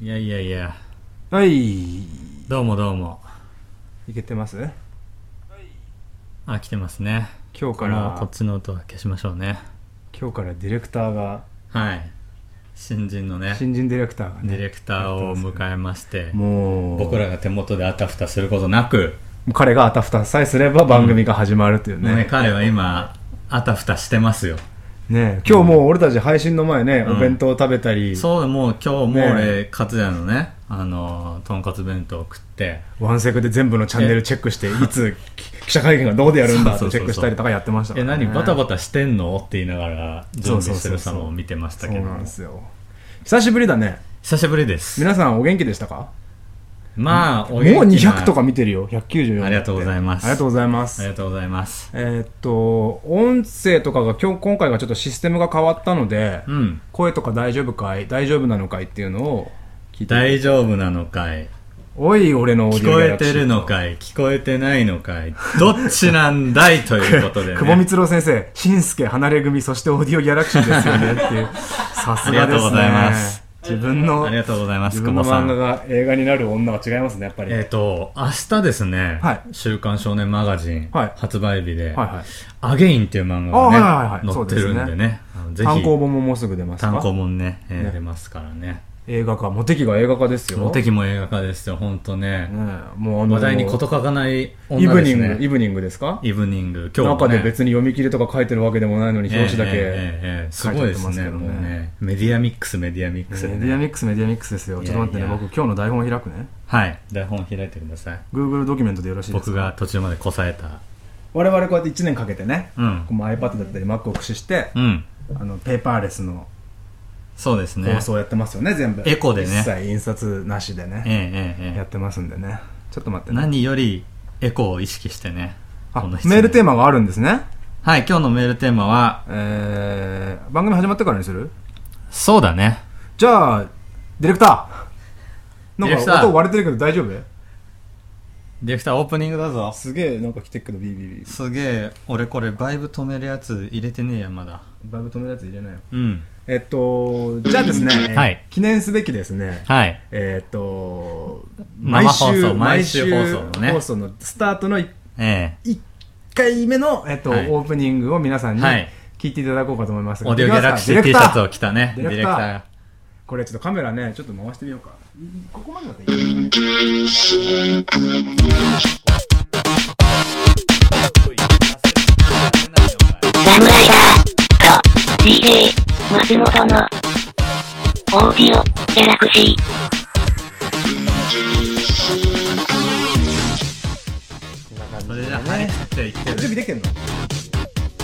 いやいやいや、はい。いどうもどうも。けてます？あ、来てますね。今日かもうこっら、ちの音は消しましょうね。今日からディレクターが、はい。新人のね、新人ディレクターがね。ディレクターを迎えまして、もう、僕らが手元であたふたすることなく、彼があたふたさえすれば番組が始まるっていうもうね、ね。彼は今、あたふたしてますよ。ね今日もう俺たち配信の前ね、うん。お弁当食べたり、そう、もう今日もね俺、カツヤのね、あの、とんかつ弁当を食って、ワンセクで全部のチャンネルチェックして、いつ 記者会見がどうでやるんだってチェックしたりとかやってましたかえ、らね。何バタバタしてんのって言いながら、準備してる様を見てましたけど。そうなんですよ。久しぶりだね。久しぶりです。皆さんお元気でしたか？まあ、おもう元気な200とか見てるよ。194。ありがとうございますありがとうございますあり。がとうございます。えーっと、音声とかが今日、今回がちょっとシステムが変わったので、うん。声とか大丈夫かい？大丈夫なのかいっていうのを聞いて。大丈夫なのかい？おい、俺のオーデ聞こィオギャラクシーえてるのかい？聞こえてないのかい？どっちなんだいということでね。久保光郎先生、新助離れ組、そしてオーディオギャラクシーですよねっていう。さすがですね。ありがとうございます自分のあり、がとうございます、自分の。漫画が映画になる女は違いますね、やっぱり。えっ、と、明日ですね、はい。週刊少年マガジン、はい。発売日で、はいはい。アゲインっていう漫画あはいはいがはい。ね、載ってるんでね、あのぜ単ひ、行本ももうすぐ出ますか？単行本ね、えーね出ますからね。映画化、モテキが映画化ですよ。モテキも映画化ですよ、ほんとね。ねもうあの話題に事欠かないイ女ですブニング、イね。ブニングですか？イブニング、今日も、ね、中で別に読み切りとか書いてるわけでもないのに表紙だけ、えええすごいですね、書いちゃってますけどねもうね。メディアミックス、メディアミックスメディアミックスメディアミックスですよちょっと待ってね僕今日の台本を開くねはい。台本開いてください。Google ドキュメントでよろしいですか？僕が途中までこさえた。我々こうやって1年かけてね、うん。こう iPad だったり Mac を駆使して、うん。あのペーパーレスのそうですね。放送やってますよね全部。エコでね。一切印刷なしでね、ええええええ。やってますんでね。ちょっと待ってね。何よりエコを意識してね。あメールテーマがあるんですね。はい、今日のメールテーマは、えー、番組始まってからにする？そうだね。じゃあディレクター。なんか音割れてるけど大丈夫？ディレクターオープニングだぞ。すげえなんか来てっけどビービービー。すげえ、俺これバイブ止めるやつ入れてねえや、まだ。バイブ止めるやつ入れないよ。うん。えっと、じゃあですね、はい記念すべきですね、はい。えっと、生放送毎週放送のね放送のスタートの1え回目の、えっとはいオープニングを皆さんにはい聞いていただこうかと思いますえ。オーディオギャラクシー T シャツを着たね、ディレクター。これちょっとカメラね、ちょっと回してみようか。ここまでだったらいいラムライダーと DJ 松本のオーディオギャラクシー。それじゃあ、はい、って言ってる。準備できてんの？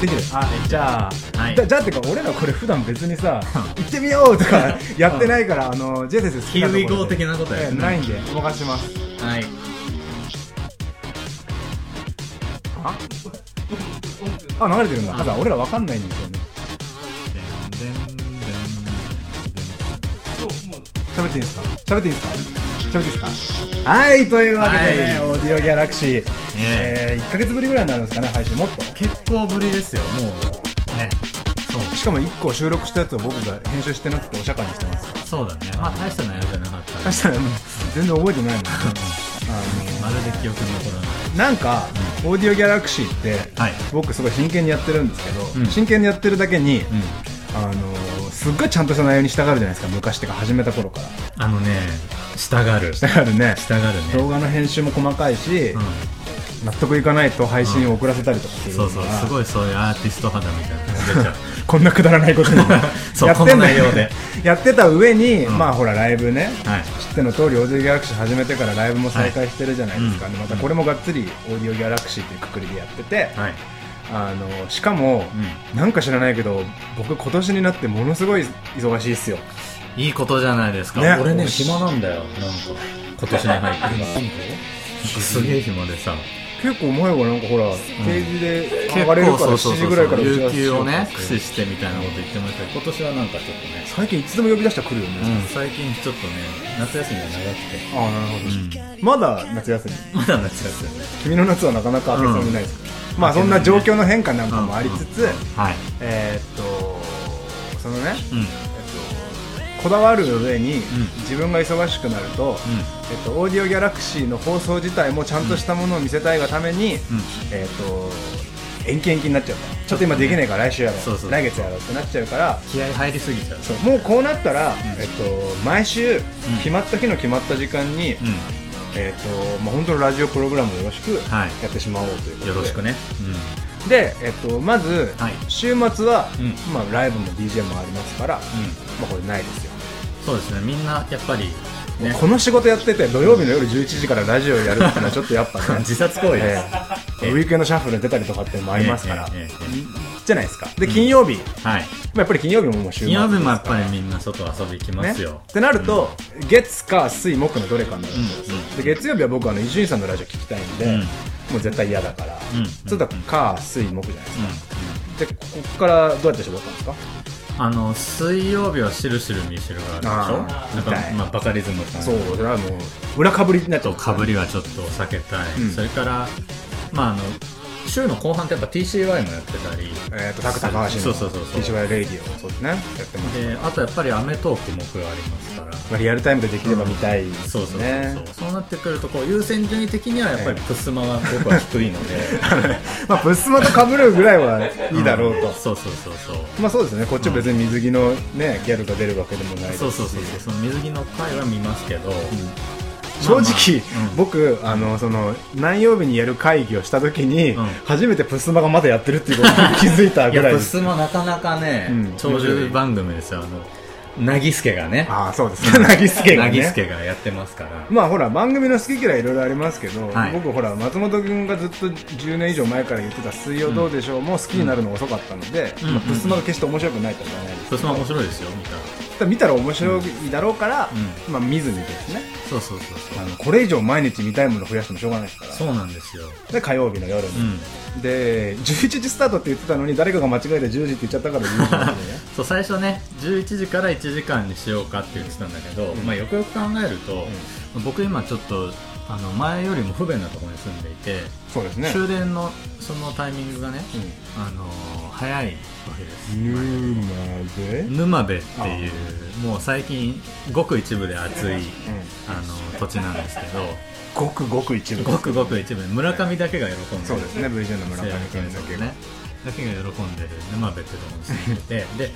できる？あ、じゃあ、はいじゃじゃあってか俺らこれ普段別にさ、行ってみようとかやってないから、あの、ジェイ先生好きなところ Here we go 的なことやええないんで、お任せします。はい。ああ、流れてるんだ。ただ俺らわかんないんですよね。喋っていいですか？喋っていいですか？喋っていいですか？はい、というわけでね、はオーディオギャラクシー、ええー、1ヶ月ぶりぐらいになるんですかね、配信。もっと結構ぶりですよ、もう。ね。そう。しかも1個収録したやつを僕が編集してなくてお釈迦にしてます。そうだね。まあ、大した内容じゃなかった確かにもう全然覚えてないもん。あまるで記憶に残らない。のなんか、オーディオギャラクシーって、はい。僕すごい真剣にやってるんですけど、うん真剣にやってるだけに、うん。あのすっごいちゃんとした内容に従うじゃないですか昔ってか始めた頃からあのね、従る。従うね従るね。動画の編集も細かいし、うん。納得いかないと配信を遅らせたりとかするそうそう、すいごいそういうアーティスト肌みたいな。こんなくだらないことに やってんだこの内容で やってた上に、うんまあほらライブねはい。知っての通りオーディオギャラクシー始めてからライブも再開してるじゃないですか、はいでまたこれもがっつりオーディオギャラクシーというくくりでやってて、はい。あのしかも、なんか知らないけど僕今年になってものすごい忙しいっすよ。いいことじゃないですか。ね。俺ね、暇なんだよ。なんか、今年に入って。すげえ暇でさ。結構前はなんかほら、定時で結上がれるから7そうそうそう。時ぐらいから有給をね駆使してみたいなこと言ってました。けど今年はなんかちょっとね。最近いつでも呼び出したら来るよね、うん最近ちょっとね夏休みが長くて。ああなるほど、うん。まだ夏休み。まだ夏休み。君の夏はなかなか明けそうにないですか、まあそんな状況の変化なんかもありつつ、はい。えーっとそのね、うん。えっと、こだわる上に、ん。自分が忙しくなると、えっと、オーディオギャラクシーの放送自体もちゃんとしたものを見せたいがために、うん。えっと延期延期になっちゃうからちょっと今できないから来週やろう来月やろうってなっちゃうから気合入りすぎちゃう。そうもうこうなったら、えっと、毎週決まった日の決まった時間に、うえっとまあ、本当のラジオプログラムをよろしくはい。やってしまおうということで、んよろしくね。で、えっと、まず、はい。週末は、うん。まあ、ライブも DJ もありますから、うん。まあ、これないですよ、そうですね。みんなやっぱりね。この仕事やってて土曜日の夜11時からラジオやるっていうのはちょっとやっぱね 自殺行為でえす。えウィークエンドシャッフルに出たりとかっていうのもありますから、えええええじゃないですか。で金曜日、まはい。あやっぱり金曜日ももう週末金曜日もやっぱりりみんな外遊び行きますよ。ってなると、月火水木のどれかになるんですで月曜日は僕はあの伊集院さんのラジオ聞きたいんで、うん。もう絶対嫌だから、うんちょっと火水木じゃないですか、うんでここからどうやって絞ったんですか？あの水曜日はしるしるみしるがあるでしょ？なんかまあバカリズムさんそうそれはもう裏かぶりになとかぶりはちょっと避けたい、うん。それからまああの週の後半ってやっぱ TCY もやってたりえっ、と、タク高橋のそうそうそうそう。TCY レイディオそうですね、やってます。であとやっぱり『アメトーク』目がありますから。まあ、リアルタイムでできれば見たいですそうそうそうね。そう。そうなってくるとこう優先順位的にはやっぱりぷっすまは僕は低いので。まあ、ぷっすまと被るぐらいはいいだろうと。そうそうそうそう。まあそうですね、こっちは別に水着のね、ギャルが出るわけでもないですし。そうそうそうそう。その水着の回は見ますけど、正直、僕あのその何曜日にやる会議をした時に、うん。初めてプスマがまだやってるっていうことに 気づいたぐらいです。スマなかなかね、うん。長寿番組ですよあのなぎすけがね。ああそうですね。なぎすけがなぎすねけがやってますから、まあほら番組の好き嫌いいろいろありますけど、はい。僕ほら松本君がずっと10年以上前から言ってた「水曜どうでしょう」も好きになるのが遅かったので、うんまあ、プスマが決して面白くないとは言わないですプスマ面白いですよ見たら見たら面白いだろうから、うまあ見ずにですね。そうそうそうそう。あのこれ以上毎日見たいもの増やしてもしょうがないですから。そうなんですよ。で火曜日の夜に、うん。で11時スタートって言ってたのに誰かが間違えて10時って言っちゃったから10時なんで。ね そう最初ね11時から1時間にしようかって言ってたんだけど、まあ、よくよく考えると、僕今ちょっとあの前よりも不便なところに住んでいて、そうですね。終電のそのタイミングがね、あの早いわけです。うん沼で沼部っていうもう最近ごく一部で暑いあの土地なんですけど。ごくごく一部。ごくごく一部。で村上だけが喜んでる。そうですね。VJ の村上君だけが。ねだけが喜んでる沼部ってところに住んでて。で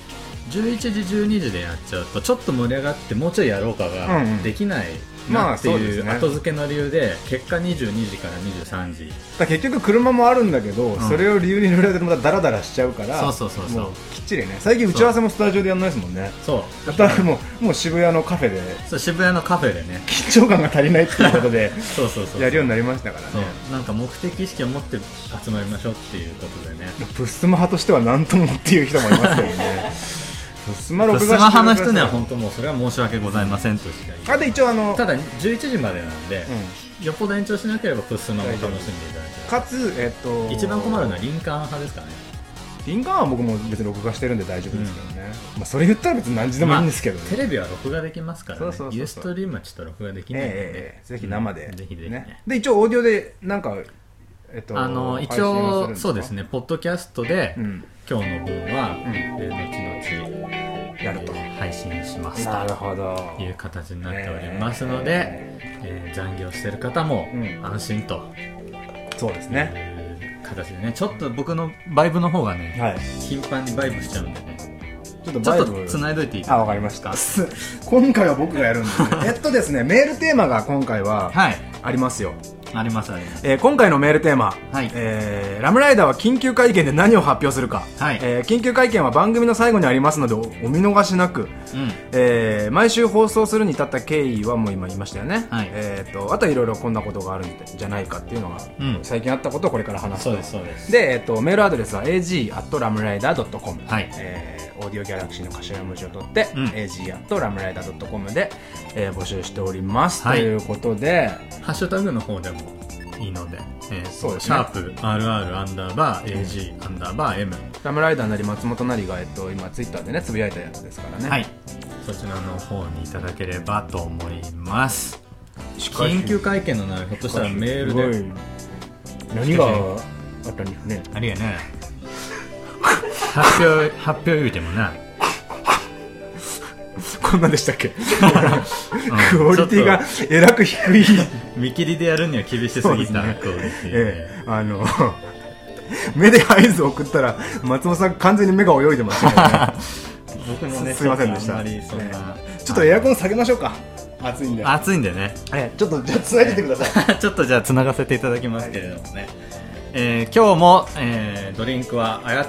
11時12時でやっちゃうとちょっと盛り上がってもうちょいやろうかうんうがん。できないまあなっていう後付けの理由で結果22時から23時。だから結局車もあるんだけど、ん。それを理由に乗られてまたダラダラしちゃうからそうそうそうそう。もきっちりね。最近打ち合わせもスタジオでやんないですもんね。そう。またもうもう渋谷のカフェで。そう渋谷のカフェでね。緊張感が足りないっていうことで そうそうそうやるようになりましたからね。なんか目的意識を持って集まりましょうっていうことでね。プスマ派としては何ともっていう人もいますけどね。プ スマプ録画スマ派の人には本当もうそれは申し訳ございませんとしか言いあで一応あのただ11時までなんで、うよっぽど延長しなければプスマも楽しんでいただけかつえっと一番困るのはリンカーン派ですからね。リンカーンは僕も別に録画してるんで大丈夫ですけどね、まあ、それ言ったら別に何時でもいいんですけどね、まあテレビは録画できますからね。ユーストリームはちょっと録画できないので、ええええぜひ生で、うん。ぜひぜひね。で一応オーディオでなんかえっとあの一応そうですね。ポッドキャストで、うん今日の分は、うん。えー後々やるとえー配信しますなるとほど。いう形になっておりますので、えー。残業してる方もうん。安心とそうですいねう形でねちょっと僕のバイブの方がね、はい。頻繁にバイブしちゃうんでね。ちょっとバイブ。繋いどいていいあわかりました。今回は僕がやるんですね。えっとですねメールテーマが今回ははい。ありますよありますあります。えー今回のメールテーマ、はい。えーラムライダーは緊急会見で何を発表するか、はい。えー緊急会見は番組の最後にありますのでおお見逃しなく、うん。えー毎週放送するに至った経緯はもう今言いましたよね、はい。えー、とあとはいろいろこんなことがあるんじゃないかっていうのが、うん。最近あったことをこれから話すと。そうですそうです。で、えー、とメールアドレスは ag.ramrider.com、はい。えーオーディオギャラクシーの頭文字を取って、うん。ag.ramrider.com で、えー募集しております、はい。ということでハッシュタグの方でもいいので、えーそうですね。シャープ RR アンダーバー AG アンダーバー M、ラムライダーなり松本なりが、えっと、今ツイッターでねつぶやいたやつですからね。はい。そちらの方にいただければと思います。しかし緊急会見の内容ひょっとしたらメールで。何があったんですね。ありがね 発表発表言うてもな。こんなんでしたっけ？クオリティがえらく低い見切りでやるには厳しすぎたクオリティ。ええ。あの 目で合図を送ったら松本さん完全に目が泳いでましたけどね。僕もねすすいませんでした。ちょっとエアコン下げましょうか。暑いんで。暑いんでね。ええ。ちょっとじゃあ繋いでてください。ちょっとじゃあ繋がせていただきますけれどもね、えー今日も、えードリンクはあや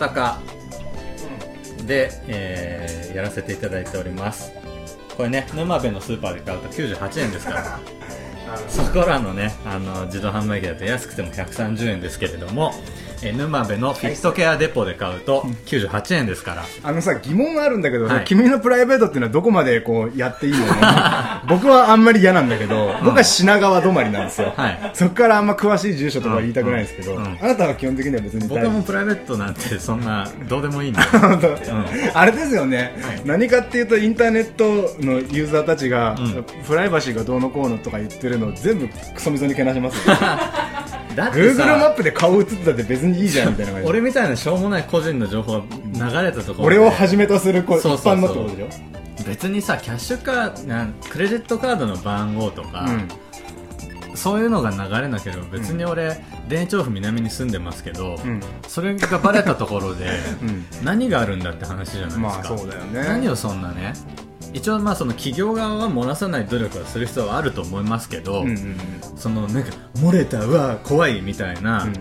で、えーやらせていただいております。これね沼部のスーパーで買うと98円ですから。そこらのねあの自動販売機だと安くても130円ですけれども、えー沼部のフィットケアデポで買うと98円ですから。あのさ疑問があるんだけど、はい。君のプライベートっていうのはどこまでこうやっていいの 僕はあんまり嫌なんだけど、僕は品川止まりなんですよ、はい。そこからあんま詳しい住所とか言いたくないですけど、うん。うん。あなたは基本的には別に大僕はもうプライベートなんてそんなどうでもいいんで。本当。あれですよね、はい。何かっていうとインターネットのユーザーたちが、うん。プライバシーがどうのこうのとか言ってるのを全部クソみそにけなしますよ だって Google マッさプで顔映ってたって別にいいじゃんみたいな感じ。俺みたいなしょうもない個人の情報が流れたところ俺でをはじめとする一般のってことでしょ？別にさキャッシュカーなんクレジットカードの番号とか、うん。そういうのが流れなければ別に俺、田園調布南に住んでますけど、うん。それがバレたところで、うん。何があるんだって話じゃないですか、まあそうだよね。何をそんなね一応まあその企業側は漏らさない努力はする必要はあると思いますけど、うんうんうん。そのなんか漏れたうわ怖いみたいな、うん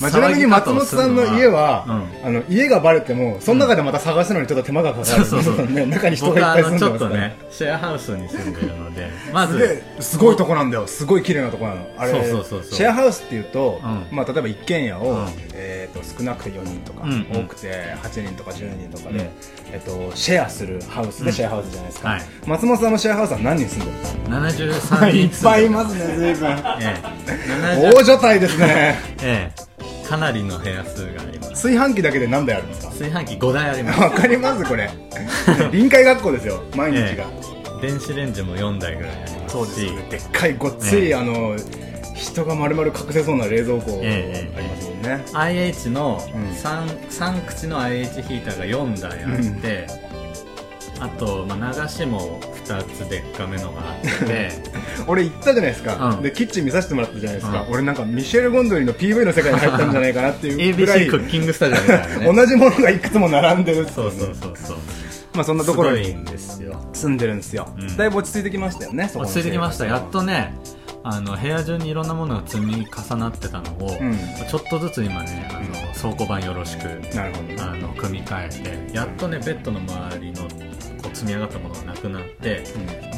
まあ、ちなみに松本さんの家は、うん。あの家がバレてもその中でまた探すのにちょっと手間がかかる、そうそうそう。ね、中に人僕がいっぱい住んでますから、ねシェアハウスに住んでるので まず。すごいとこなんだよ。すごい綺麗なとこなの。あれそうそうそうそう。シェアハウスっていうと、うん。まあ、例えば一軒家を、うん。えー、と少なくて4人とか、うんうん。多くて8人とか10人とかで、うん。えっとシェアするハウスでシェアハウスじゃないですか、はい。松本さんのシェアハウスは何人住んでるんですか？73人いっぱいいますね随分。ええ。70大所帯ですね。ええかなりの部屋数があります。炊飯器だけで何台あるんですか？炊飯器5台あります。わかりますこれ。臨海学校ですよ 毎日が、電子レンジも4台ぐらいありますし。でっかいごっつい、ええ。あの人が丸々隠せそうな冷蔵庫あええりますもんね、IH のうん。3, 三口の IH ヒーターが4台あって、あと、まあ、流しも2つでっかめのがあって。俺行ったじゃないですか、うん。でキッチン見させてもらったじゃないですか、うん。俺なんかミシェル・ゴンドリの PV の世界に入ったんじゃないかなっていうぐらい ABC クッキングスタジオみたいなね。同じものがいくつも並んでるっていそうそうそうそう。まあそんなすところに住んでるんですよ、うん。だいぶ落ち着いてきましたよね落ち着いてきました。やっとねあの部屋中にいろんなものが積み重なってたのを、うん。ちょっとずつ今ねあの倉庫版よろしくなるほど。ねあの組み替えてやっとねベッドの周りの積み上がったものがなくなって、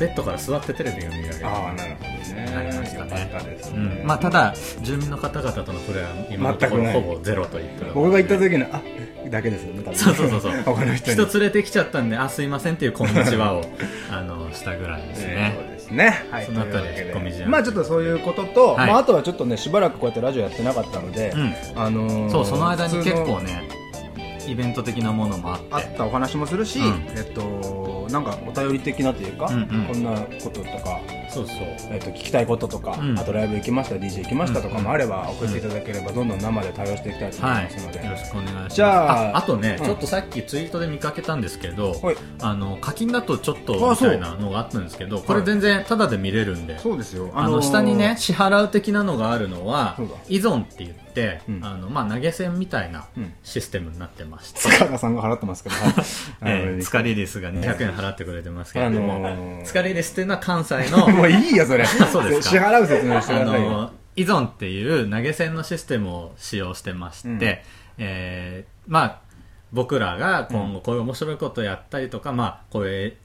ベッドから座ってテレビが見られる。ああなるほどね。なりましたね。たです、うん。まあ、ただ住民の方々との触れは今のところほぼゼロと言ったら僕が行った時のあだけですよねそうそうそうそう。他の人に。人連れてきちゃったんであすいませんっていうこんにちはを あのしたぐらいですそうね、ですね。はい。そのあたりまあちょっとそういうことと、はい。まああとはちょっとねしばらくこうやってラジオやってなかったので、うん。あのーそうその間に結構ねイベント的なものもあって。あったお話もするし、うん。えっとなんかお便り的なというか、うんうん。こんなこととか、そうそう。えっと聞きたいこととか、うん。あとライブ行きました DJ 行きましたとかもあれば送っていただければどんどん生で対応していきたいと思いはいますので、よろしくお願いします。じゃああとね、うん。ちょっとさっきツイートで見かけたんですけど、はい。あの課金だとちょっとみたいなのがあったんですけどこれ全然タダで見れるんで、そうですよ。あの下にね支払う的なのがあるのは依存って言って、うん。あのまあ、投げ銭みたいなうん。システムになってまして、塚田さんが払ってますけど、はい。えー、スカリリスが200円払ってくれてますけれども、あのースカリリスっていうのは関西の もういいよそれ。そうですか。支払う説明してくあださいよ。の依存っていう投げ銭のシステムを使用してまして、うん。えーまあ僕らが今後こういう面白いことをやったりとか、まあこういう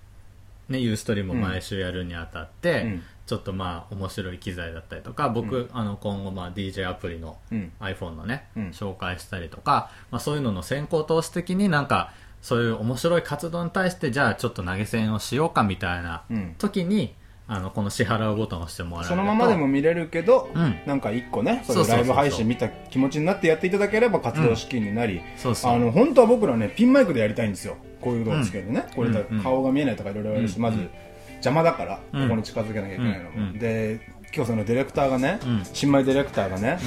ねユーストリームを毎週やるにあたって、うん。ちょっとまあ面白い機材だったりとか僕、あの今後まあ DJ アプリのうん。iPhone のね、うん。紹介したりとか、まあ、そういうのの先行投資的になんかそういう面白い活動に対してじゃあちょっと投げ銭をしようかみたいなうん。時に、あのこの支払うボタンを押してもらえると。そのままでも見れるけど、うん。なんか一個ねそういうライブ配信見た気持ちになってやっていただければ活動資金になり、そうそうあの本当は僕らねピンマイクでやりたいんですよ。こういうのをつけてね、これだうん。うん。顔が見えないとかいろいろあるし、まず邪魔だから、うん。ここに近づけなきゃいけないのも、で今日そのディレクターがね、うん。新米ディレクターがね、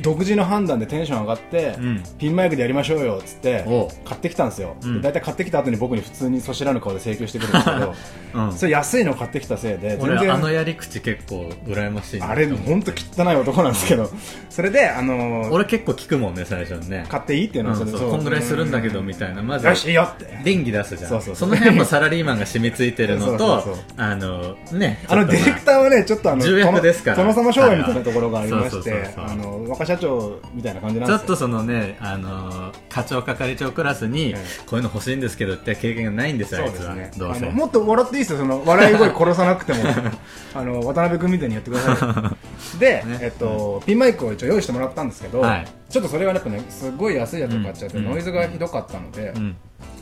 独自の判断でテンション上がって、うん。ピンマイクでやりましょうよっつってお買ってきたんですよ、うん。で大体買ってきた後に僕に普通にそしらぬ顔で請求してくるんですけど、うん。それ安いの買ってきたせいで全然俺あのやり口結構羨ましいな。あれ本当汚い男なんですけどそれであのー俺結構聞くもんね最初にね。買っていいっていうのをうんそう。こんぐらいするんだけどみたいな。まずよしいいよって。電気出すじゃん。その辺もサラリーマンが染みついてるのと あのねあのディレクターはねちょっとあの重役ですから。殿様商売みたいなところがありましてあの若社長みたいな感じなんですよ。ちょっとそのね、あのー課長係長クラスに、えこういうの欲しいんですけどって経験がないんですよ、あいつは。もっと笑っていいですよ。その笑い声殺さなくても。あの渡辺君みたいにやってください。で、ね。えっとピンマイクを一応用意してもらったんですけど、はいちょっとそれがやっぱねすごい安いやつを買っちゃって、うんノイズがひどかったので、うん。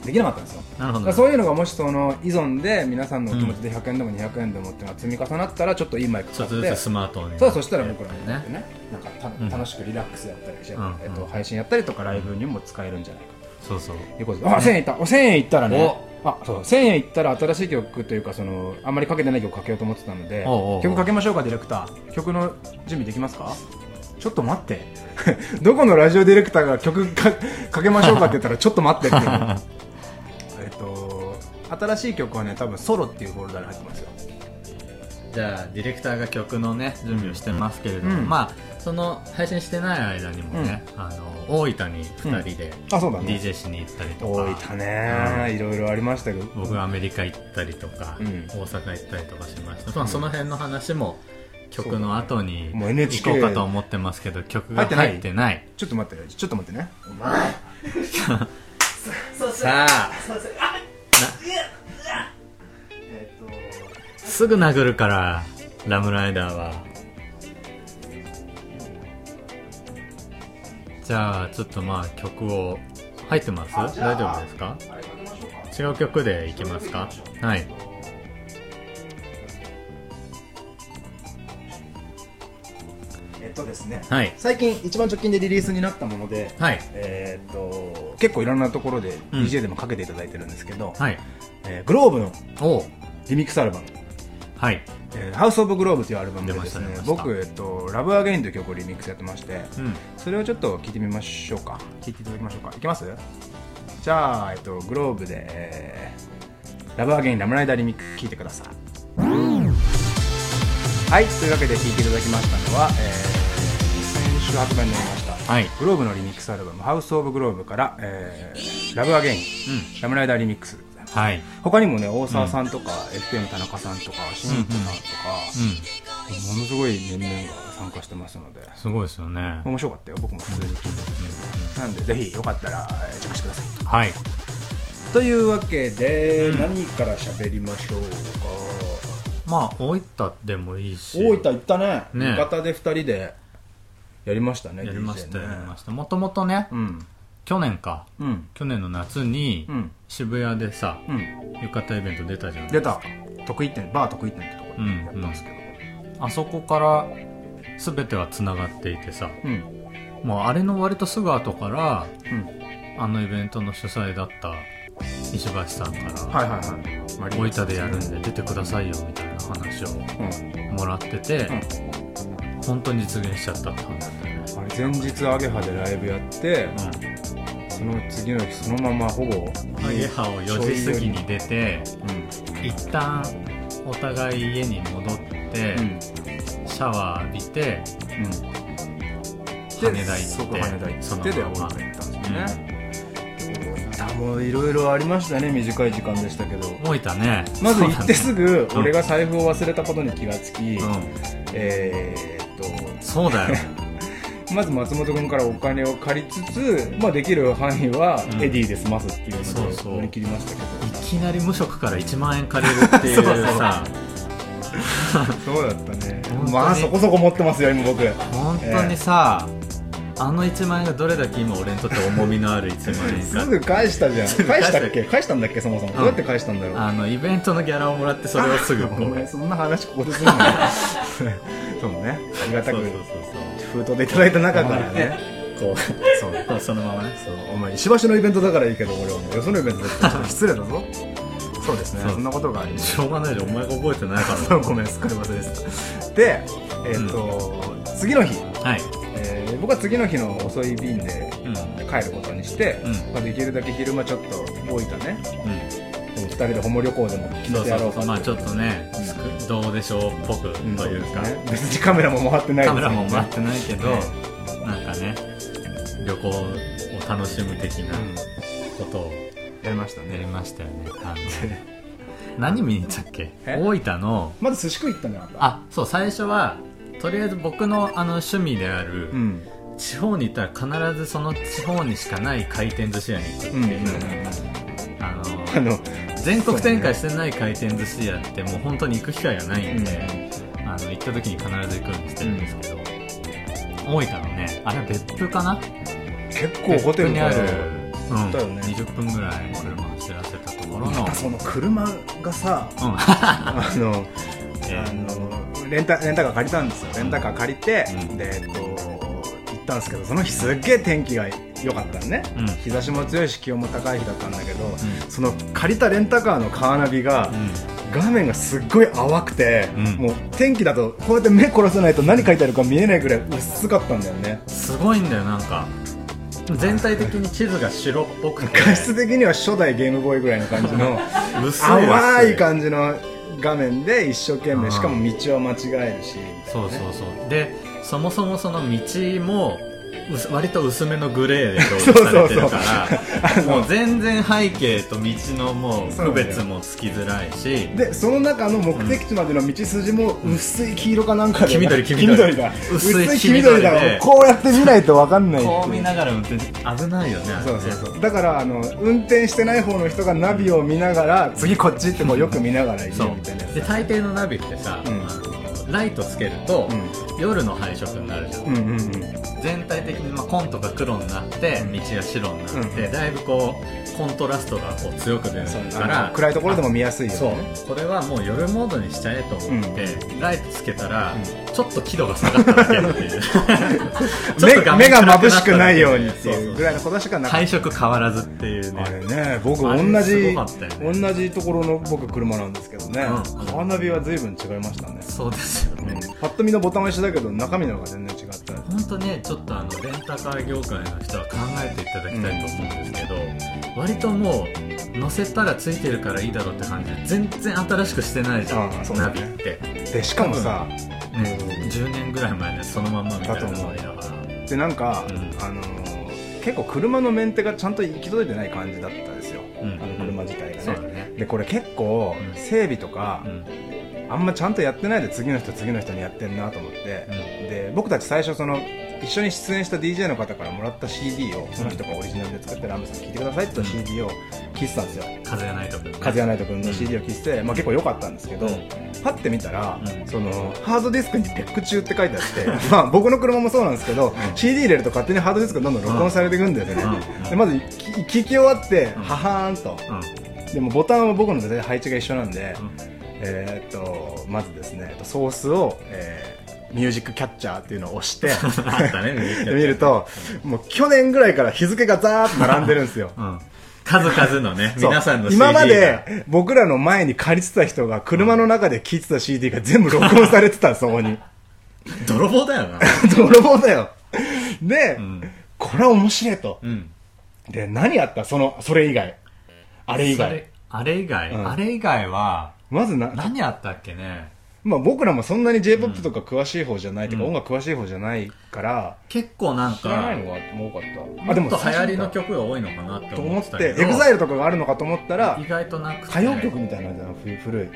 できなかったんですよ。なるほど。そういうのがもしその依存で皆さんのお気持ちで100円でも200円でもっていうのが積み重なったらちょっといいマイクちょ買ってっとずつスマートに。そうそしたら僕らもね。ね。なんかた、うん。楽しくリラックスやったりして、うん。えっと、配信やったりとかライブにも使えるんじゃないかそうそう。ということで、あ1000円いった。お1000円いったらね。あそう1000円いったら新しい曲というかそのあんまりかけてない曲かけようと思ってたので曲かけましょうかディレクター。曲の準備できますか？ちょっと待って。どこのラジオディレクターが曲かかけましょうかって言ったらちょっと待ってって えっと新しい曲はね多分ソロっていうフォルダに入ってますよ。じゃあ、ディレクターが曲のね、準備をしてますけれども、うん。まあ、その、配信してない間にもね、あの、大分に二人で、DJ しに行ったりとか、大分ね、いろいろありましたけど。僕がアメリカ行ったりとか、うん。大阪行ったりとかしました、まあ、その辺の話も曲の後にもう行 NHK こうかと思ってますけど曲が入ってない。入ってない。ちょっと待って。ちょっと待ってね。さあ。えっとすぐ殴るからラムライダーは。じゃあちょっとまあ曲を。入ってます？大丈夫ですか。違う曲でいきますか？はいえっとですねはい。最近一番直近でリリースになったものではい。えーっと結構いろんなところでうん。DJ でもかけていただいてるんですけど、はい。えー globe のリミックスアルバム。はい「えー House of globe」というアルバムでですね僕、えっと「ラブ・アゲイン」という曲をリミックスやってましてうん。それをちょっと聞いてみましょうか。聞いていただきましょうか。いきます？じゃあ、えっと、 globe で、えー Love Again RAM RIDER Remix 聞いてくださいはいというわけで聴いていただきましたのは、えー先週発売になりましたはい。 globe のリミックスアルバム「 House of globe」から、えー Love Again うん。 RAM RIDER Remix。はい。他にもね大沢さんとか、FM 田中さんとか新婦さんとか、うん。ものすごい面々が参加してますので。すごいですよね。面白かったよ僕も普通に聞いてて、なんでぜひよかったらえーチェックしてください。はい。というわけで、うん。何から喋りましょうかまあ大分でもいいし。大分行ったね。ね。浴衣で2人で。やりましたねやりましたやりました。もともとねうん。去年か。うん。去年の夏にうん。渋谷でさうん。浴衣イベント出たじゃない出た。得意店バー得意店ってところでうんやったんですけど。あそこから全てはつながっていてさ。うん。もうあれの割とすぐ後からうん。あのイベントの主催だった石橋さんから、はいはいはい。大分でやるんで出てくださいよみたいな話をうん。もらってて、本当に実現しちゃったって感じだったよね。あれ前日アゲハでライブやってその次の日そのままほぼアゲハを4時過ぎに出てうん。一旦お互い家に戻って、うん。シャワー浴びてうん。羽田行ってそこ羽田行ってで大分行ったんですよね、もいろいろありましたね短い時間でしたけど。大分ね。まず行ってすぐうん。俺が財布を忘れたことに気がつき、うん。えーっそうだよ。と まず松本君からお金を借りつつ、まあ、できる範囲はうん。エディで済ますっていうそうそう。ので乗り切りましたけど、いきなり無職から1万円借りるっていう さ。そうだったね。まあそこそこ持ってますよ今僕。本当にさ、あの1万円がどれだけ今俺にとって重みのある1万円か。すぐ返したじゃん。ぐ 返したっ返け？返したんだっけ？そもそも、ん。どうやって返したんだろう？あのイベントのギャラをもらってそれをすぐ。こうお前そんな話ここでするの？そうね。ありがたくそうそう。そう封筒でいただいた中からね。そうこそう。うこう。そのままね。そう。お前石橋のイベントだからいいけど俺はよそのイベントだった。ら 失礼だぞ。そうですね。そんなことがありまししょうがないでお前が覚えてないかたごめんすっかり忘れてたでえっ、と、次の日、らはいえで僕は次の日の遅い便でうん。帰ることにして、うん。まあ、できるだけ昼間ちょっと大分ねうん。2人でホモ旅行でも決めそうてやろうかまあちょっとね、うん。どうでしょうっぽくうんというか、ね別にカメラも回ってないですカメラも回ってないけど、ね。なんかね旅行を楽しむ的なうん。ことをやりましたやりねましたよね、何見に行ったっけ？え？大分の。まず寿司食い行ったんじゃなかった。あそう最初はとりあえず僕のあの趣味である、うん。地方に行ったら必ずその地方にしかない回転寿司屋に行くっていう、あのあの全国展開してない回転寿司屋ってもう本当に行く機会がないんで、あの行った時に必ず行くようにしてるんですけど、大分のねあれは別府かな？結構ホテルにある、うんだよね。20分ぐらい車走らせたところの、またその車がさうん。あの えあのレンタレンタカー借りたんですよ。レンタカー借りて、うん。でえっと行ったんですけどその日すっげえ天気が良かったのね、うん。日差しも強いし気温も高い日だったんだけど、その借りたレンタカーのカーナビが、画面がすっごい淡くて、うん。もう天気だとこうやって目凝らさないと何書いてあるか見えないぐらい薄かったんだよね。すごいんだよなんか。全体的に地図が白っぽくて。画質的には初代ゲームボーイぐらいの感じの 薄い淡い感じの画面で一生懸うん命しかも道は間違えるしそうそうそう。でそもそもその道も割と薄めのグレーで表示されてるからもう全然背景と道のもう区別もつきづらいし。でその中の目的地までの道筋も薄い黄色かなんかで、黄緑黄黄緑だ。薄い黄緑だこうやって見ないと分かんないこう見ながら運転危ないよねそうそうそう。だからあの運転してない方の人がナビを見ながら次こっちってこうよく見ながら行くみたいなで大抵のナビってさ、うんライトつけると、夜の配色になるじゃん、うんうんうん。全体的に、まあ、紺とか黒になって道が白になって、うんだいぶこうコントラストがこう強く出るそうあからの暗いところでも見やすいよそう。ねこれはもう夜モードにしちゃえと思って、ライトつけたら、うちょっと輝度が下がっただけ っていう。目が眩しくないようにっていうぐらいのことしかなかっ配色変わらずっていう。ねたあれね僕同じね。同じところの僕車なんですけどね。うん。カーナビは随分違いましたね。そうですよね、パッと見のボタンは一緒だけど中身の方が全然違った。本当ねちょっとあのレンタカー業界の人は考えていただきたいと思うんですけど、割ともう乗せたらついてるからいいだろうって感じで全然新しくしてないじゃん、ああそうだナね。ビって、でしかもさね、10年ぐらい前でそのまんまみたいなノリだからでなんか、うん。あのー結構車のメンテがちゃんと行き届いてない感じだったですよ、うん。あの車自体がね。ね。でこれ結構うん。整備とかう、んあんまちゃんとやってないで次の人次の人にやってんなと思って、で僕たち最初その一緒に出演した DJ の方からもらった CD をその人がオリジナルで作ってラムさん聴いてくださいって CD を聴いてたんですよ。風やないとく風やないと君の CD を聴いてて、まあ、結構良かったんですけど、うん。パッて見たら、うん。そのハードディスクにペック中って書いてあって まあ僕の車もそうなんですけど、CD 入れると勝手にハードディスクがどんどん録音されていくんですよね、うん。でまずき聞き終わって、うん。ははーんと。うん。でもボタンは僕ので配置が一緒なんで、うんえーっとまずですねソースを、えーミュージックキャッチャーっていうのを押して ねで見るともう去年ぐらいから日付がザーッと並んでるんですよ。うん。数々のね皆さんの CD が今まで僕らの前に借りてた人が車の中で聴いてた CD が全部録音されてたそこに。泥棒だよな。泥棒だよ。で、うん。これは面白いと。うん。で何やったそのそれ以外。あれ以外。あれ以外、うん。あれ以外はまずな何あったっけね？まあ、僕らもそんなに J-POP とか詳しい方じゃないとか、うん。音楽詳しい方じゃないから結構なん知らなかいのが多かった。もっと流行りの曲が多いのかなってと思思っっててたけど EXILE とかがあるのかと思ったら意外となくて。歌謡曲みたいなのじゃん古古い。うん。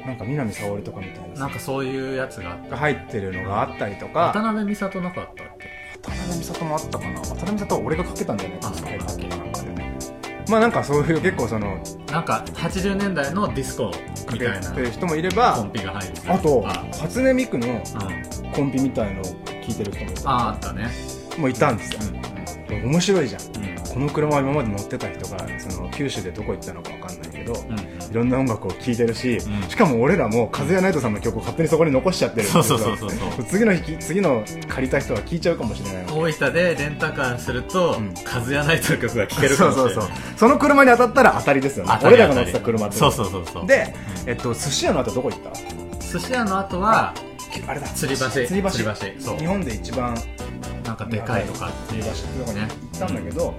なんか南沙織とかみたいななんかそういうやつがあった。が入ってるのがあったりと渡か辺美里なかったっけ？渡辺美里もあったかな。渡辺美里は俺がかけたんだよねあそうか。けたなんかでまあなんかそういう結構そのなんか80年代のディスコかみたいなけてる人もいれコばンピが入ってあとあ初音ミクのうん。コンピみたいのを聴いてる人もいた。ああったね。もういたんですよ。うん。面白いじゃん。うん。この車は今まで乗ってた人がその九州でどこ行ったのか分かんないけど、うんうんいろんな音楽を聴いてるし、うん。しかも俺らも風やナイトさんの曲を勝手にそこに残しちゃってるそうそうそうそう次の日次の借りた人は聴いちゃうかもしれない。の大分でレンタカーすると、うん。風やないという曲が聴けるかもしれない。そうそうそう。その車に当たったら当たりですよね。俺らが乗ってた車ってそうそうそうそう。で、うんえっと寿司屋の後どこ行った？寿司屋の後はあれだ。吊り橋。吊り橋。吊り橋。そう。日本で一番なんかでかいとかっていうね。行ったんだけど、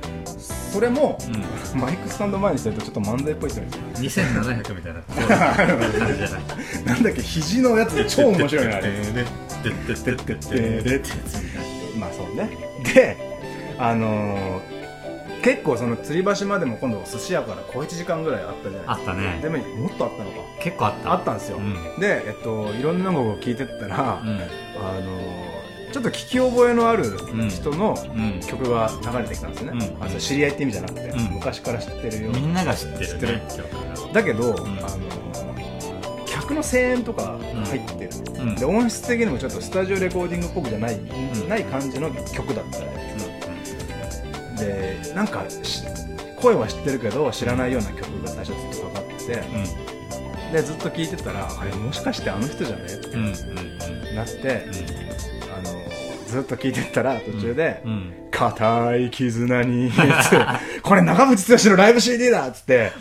それも、うマイクスタンド前にしてるとちょっと漫才っぽい人ですよ2700みたいな。感じじゃないなんだっけ肘のやつ超面白いねあれでででででででってやつみたいまあそうね。であのー結構その吊り橋までも今度寿司屋から小1時間ぐらいあったじゃないあったね。でももっとあったのか。結構あった。あったんですよ、うん。で、えっと、いろんなのを聞いてったら、うん。あのーちょっと聞き覚えのある人のうん。曲が流れてきたんですね、うん。あの知り合いって意味じゃなくて、うん。昔から知ってるよ。うみんなが知ってる曲が。だけど、ん。あのー客の声援とか入ってる、うん。で音質的にもちょっとスタジオレコーディングっぽくじゃない、ん。ない感じの曲だったねでなんかし声は知ってるけど知らないような曲が最初ずっとかかってて、でずっと聴いてたらあれもしかしてあの人じゃね？ってなって、ずっと聴いてったら途中でうん。うん「硬い絆に」つってこれ長渕剛のライブ CD だ!」っつって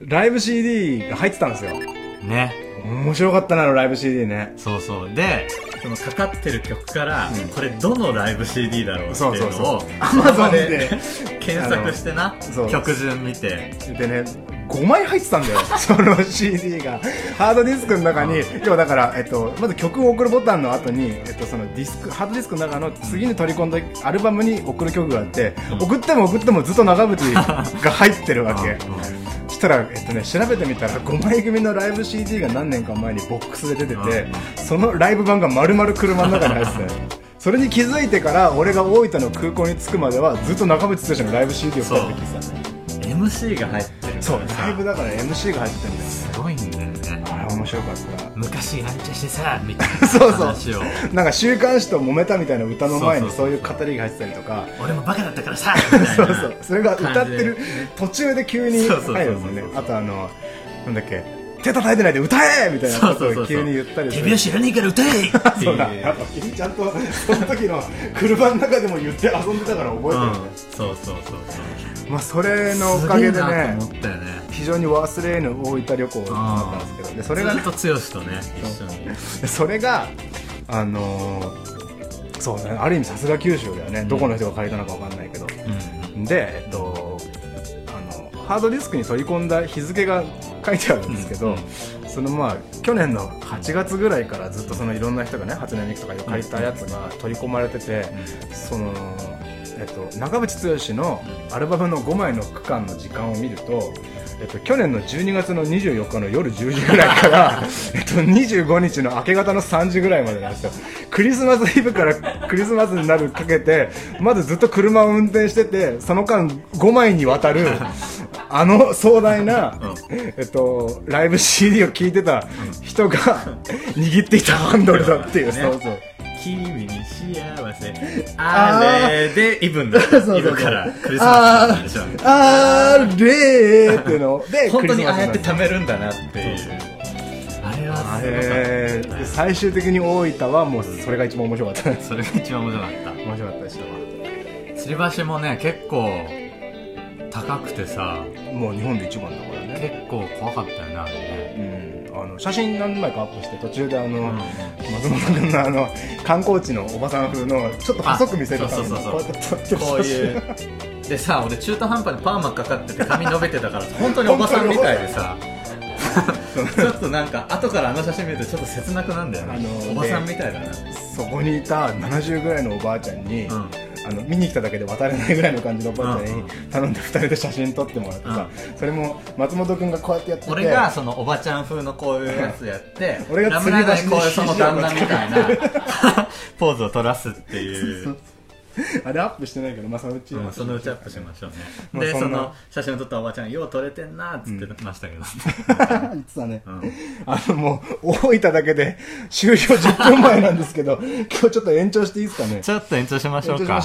ライブ CD が入ってたんですよ。うんね。面白かったなあのライブ CD ね。そうそう。でそのかかってる曲から、うん。これどのライブ CD だろうっていうのをそうその場 Amazon で検索してな曲順見て。でね5枚入ってたんだよ。その CD が。ハードディスクの中に要はだから、えっと、まず曲を送るボタンの後に、えっと、そのディスクハードディスクの中の次に取り込んだアルバムに送る曲があって、うん。送っても送ってもずっと長渕が入ってるわけ。うんそしたら、えっとね、調べてみたら5枚組のライブ CD が何年か前にボックスで出てて、そのライブ版が丸々車の中に入ってたよ それに気づいてから俺が大分の空港に着くまではずっと長渕剛のライブ CD を買ってきてた。ね MC が入ってそうさライブだから MC が入ってるんだよすごいんだよね。あれ面白かった。昔やんちゃしてさみたいな そうそう。話を。なんか週刊誌と揉めたみたいな歌の前にそそういう語りが入ってたりとか。俺もバカだったからさ そうそう。それが歌ってる途中で急に入るんですよね。あとあのなんだっけ手叩いてないで歌えみたいなことを急に言ったりする。君は知らねえから歌えそうだ。やっぱ君ちゃんとその時の車の中でも言って遊んでたから覚えてる。うん。ね、そうそうそうそうまあそれのおかげでねね。非常に忘れぬ大分旅行だったんですけどでそれがねずっと剛とね一緒に。でそれがあのーそうねある意味さすが九州だよね、んどこの人が借りたのかわかんないけど。うん。でえっとあのハードディスクに取り込んだ日付が書いてあるんですけど、うん。そのまあ去年の8月ぐらいからずっとそのいろんな人がね初音ミクとか借りたやつが取り込まれてて、そのえっと、長渕剛のアルバムの5枚の区間の時間を見ると、えっと、去年の12月の24日の夜10時ぐらいから、えっと、25日の明け方の3時ぐらいまでなんですよ。クリスマスイブからクリスマスになるかけてまずずっと車を運転しててその間5枚にわたるあの壮大な、えっと、ライブ CD を聴いてた人が握っていたハンドルだっていう、ね。そうそう。君に幸せ。あれでイブンだ そうそうイブからクリスマスなんでしょあーれーっていうので本当にああやって貯めるんだなっていうあれはあれで最終的に大分はもうそれが一番面白かった面それが一番面白かった白かったでし吊り橋もね結構高くてさたもう日本で一番だからね結構怖かったよねあれねうんあの写真何枚かアップして途中であの、うん松本君のあの観光地のおばさん風のちょっと細く見せるためにあそうそうそう。こうやってこういう。でさ俺中途半端にパーマかかってて髪伸びてたから本当におばさんみたいでさ。ちょっとなんか後からあの写真見るとちょっと切なくなんだよね、あのおばさんみたいだな。そこにいた70ぐらいのおばあちゃんに、うんあの見に来ただけで渡れないぐらいの感じのおばあちゃんに頼んで2人で写真撮ってもらってさ、それも松本君がこうやってやってて。俺がそのおばちゃん風のこういうやつやって俺がラムネが吊り橋にこういうその旦那みたいな ポーズを取らすっていう あれアップしてないけどまあそのうち、うんそのうちアップしましょうね。でその写真を撮ったおばちゃんよう撮れてんなっつってましたけど、言ってたね、うん。あのもう大分だけで終了10分前なんですけど今日ちょっと延長していいですかね？ちょっと延長しましょうか。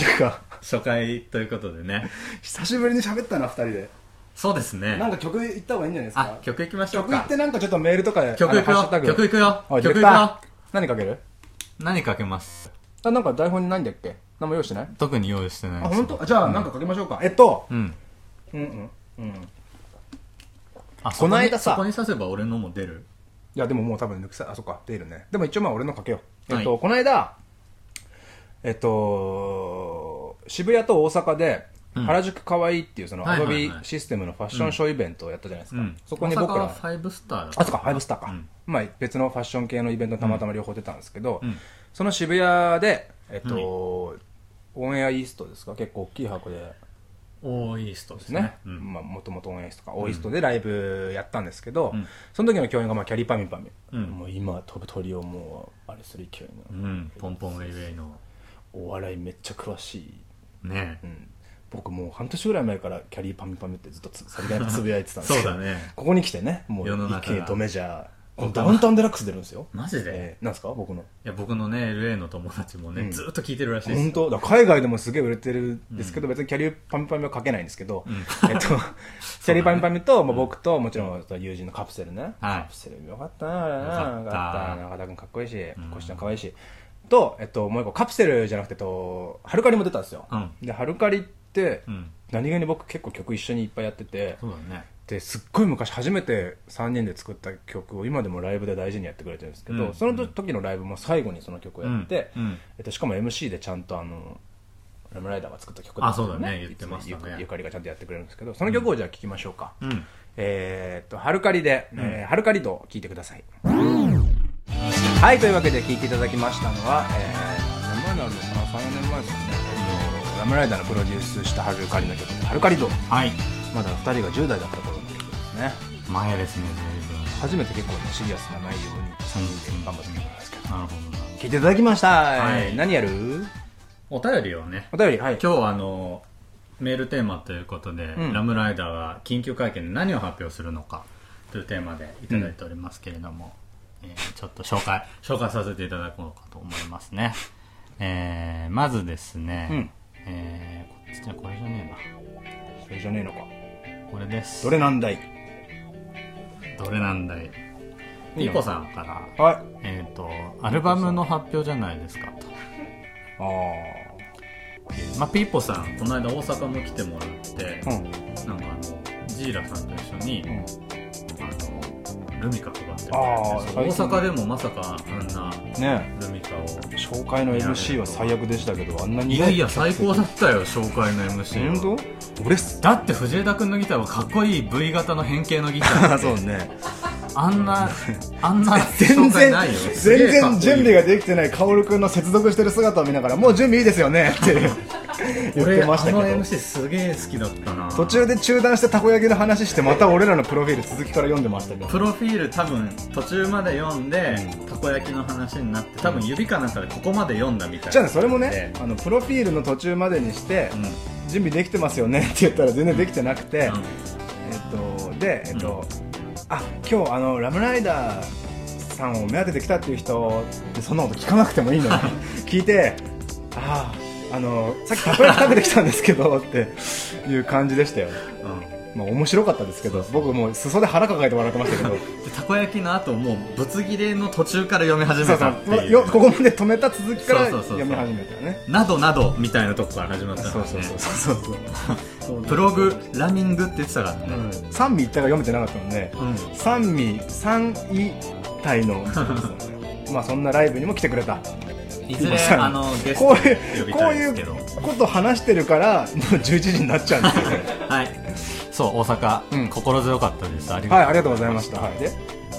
初回ということでね。久しぶりに喋ったな2人で。そうですね。なんか曲いった方がいいんじゃないですあか曲いきましょう曲いっかてなんかちょっとメールとかで曲いくよ。曲いくよ。あ曲いくよ。何かける？何かけます？あなんか台本にないんだっけ？何も用意してない？特に用意してないあ本当？じゃあなんかかけましょうか。えっとうん。うんうんうん。いあこの間さ。そこに刺せば俺のも出る？やでももう多分抜きさあそっか出るね。でも一応まあ俺のかけよう。えっと、はいこの間えっと渋谷と大阪で、うん。原宿かわいいっていうそのはいはいはい。アドビシステムのファッションショーイベントをやったじゃないですか。うん。そこに僕ら大阪は、ファイブスターだったあ、そっか、ファイブスターか。うん。まあ別のファッション系のイベントにたまたま両方出たんですけど、うん。その渋谷で、えっと、オンエアイーストですか？結構大きい箱で。オーイーストでですね。すね。うん。まあもともとオンエアイーストとか、オーイーストでライブやったんですけど、うん。その時の共演がまあキャリーパミュパミ。ュ。うん。もう今飛ぶ鳥をもう、あれする勢いの、うん、ポンポンウェイウェイの。お笑いめっちゃ詳しい。ね。うん。僕もう半年ぐらい前からキャリーパミュパミュってずっとつさりげなくつぶやいてたんですけど。そうだね。ここに来てねもう一気にドメジャーダウンタウンデラックス出るんですよ。マジで、えーなんですか？僕の。いや僕のね LA の友達もね、うん。ずっと聞いてるらしいです本当？だ海外でもすげえ売れてるんですけど、別にキャリーパミュパミュは書けないんですけど、えっと、キャリーパミュパミュと、まあ、僕ともちろん友人のカプセルね、はい。カプセルよかったな。あれなよかった中田君かっこいいし、ん。コシちゃんかわいいし。と、えっと、もう一個カプセルじゃなくてとハルカリも出たんですよ、うん。でハルカリって、うん。何気に僕結構曲一緒にいっぱいやっててそうだねですっごい昔初めて3人で作った曲を今でもライブで大事にやってくれてるんですけど、うん。その時のライブも最後にその曲をやって、うん。うん。えっと、しかも MC でちゃんとあのラムライダーが作った曲あそうだね。言ってましたね。ゆゆかりがちゃんとやってくれるんですけどその曲をじゃあ聴きましょうか、うん。えーっとハルカリで、えーハルカリド聴いてください、はいというわけで聴いていただきましたのは、えー、何前なのかな34年前ですかね、えっとラムライダーのプロデュースしたハルカリの曲ハルカリドはい。まだ2人が10代だった頃ね。前ですね初めて結構ねシリアスな内容に3人で頑張ってみたんですけど。随分なるほどな聞いていただきました、はい。何やる？お便りをね。お便りはい。今日はあのメールテーマということで、うん。ラムライダーが緊急会見で何を発表するのかというテーマでいただいておりますけれども、えーちょっと紹介紹介させていただこうかと思いますね、えーまずですね、うん。えーこっちじゃこれじゃねそれじゃねえのか。えなこれです。どれなんだい？どれなんだい？ピーポさんからはい。えっ、とアルバムの発表じゃないですかと。あまあ、ピーポさんこの間大阪も来てもらって、あうん。なんかあのジーラさんと一緒に、うん。あのルミカ配ってあーそう最近。大阪でもまさかあんなね。ルミカを紹介の MC は最悪でしたけどあんなにいやいや最高だったよ紹介の MC は。本当？俺っす。だって藤枝君のギターはかっこいい V 型の変形のギター そうね。あんな あんな全然ないよ。全然準備がができてない薫君の接続してる姿を見ながらもう準備いいですよねって俺あの MC すげえ好きだったな。途中で中断してたこ焼きの話してまた俺らのプロフィール続きから読んでましたけど。プロフィール多分途中まで読んで、うん。たこ焼きの話になって多分指かなんかでここまで読んだみたいな。じゃあねそれもねであのプロフィールの途中までにして、うん。準備できてますよねって言ったら全然できてなくて、うん。えっとでえっと、あ今日あのラムライダーさんを目当てで来たっていう人でそんなこと聞かなくてもいいのに。聞いてあああのさっきたこ焼き食べてきたんですけどっていう感じでしたよ。まあ面白かったですけど僕もう裾で腹抱えて笑ってましたけど。でたこ焼きの後もうぶつ切れの途中から読み始めたっていう。よここまで止めた続きからそうそうそうそう。読み始めたよね。などなどみたいなとこから始まったね。そうそうそうそうそうプログラミングって言ってたからね、うん三味一体が読めてなかったのでうん三味三位体のまあそんなライブにも来てくれたいずれあのゲストこういうこういうこと話してるからもう11時になっちゃうんですよね。はい。そう大阪、うん。心強かったです。ありはいありがとうございました。はい。で？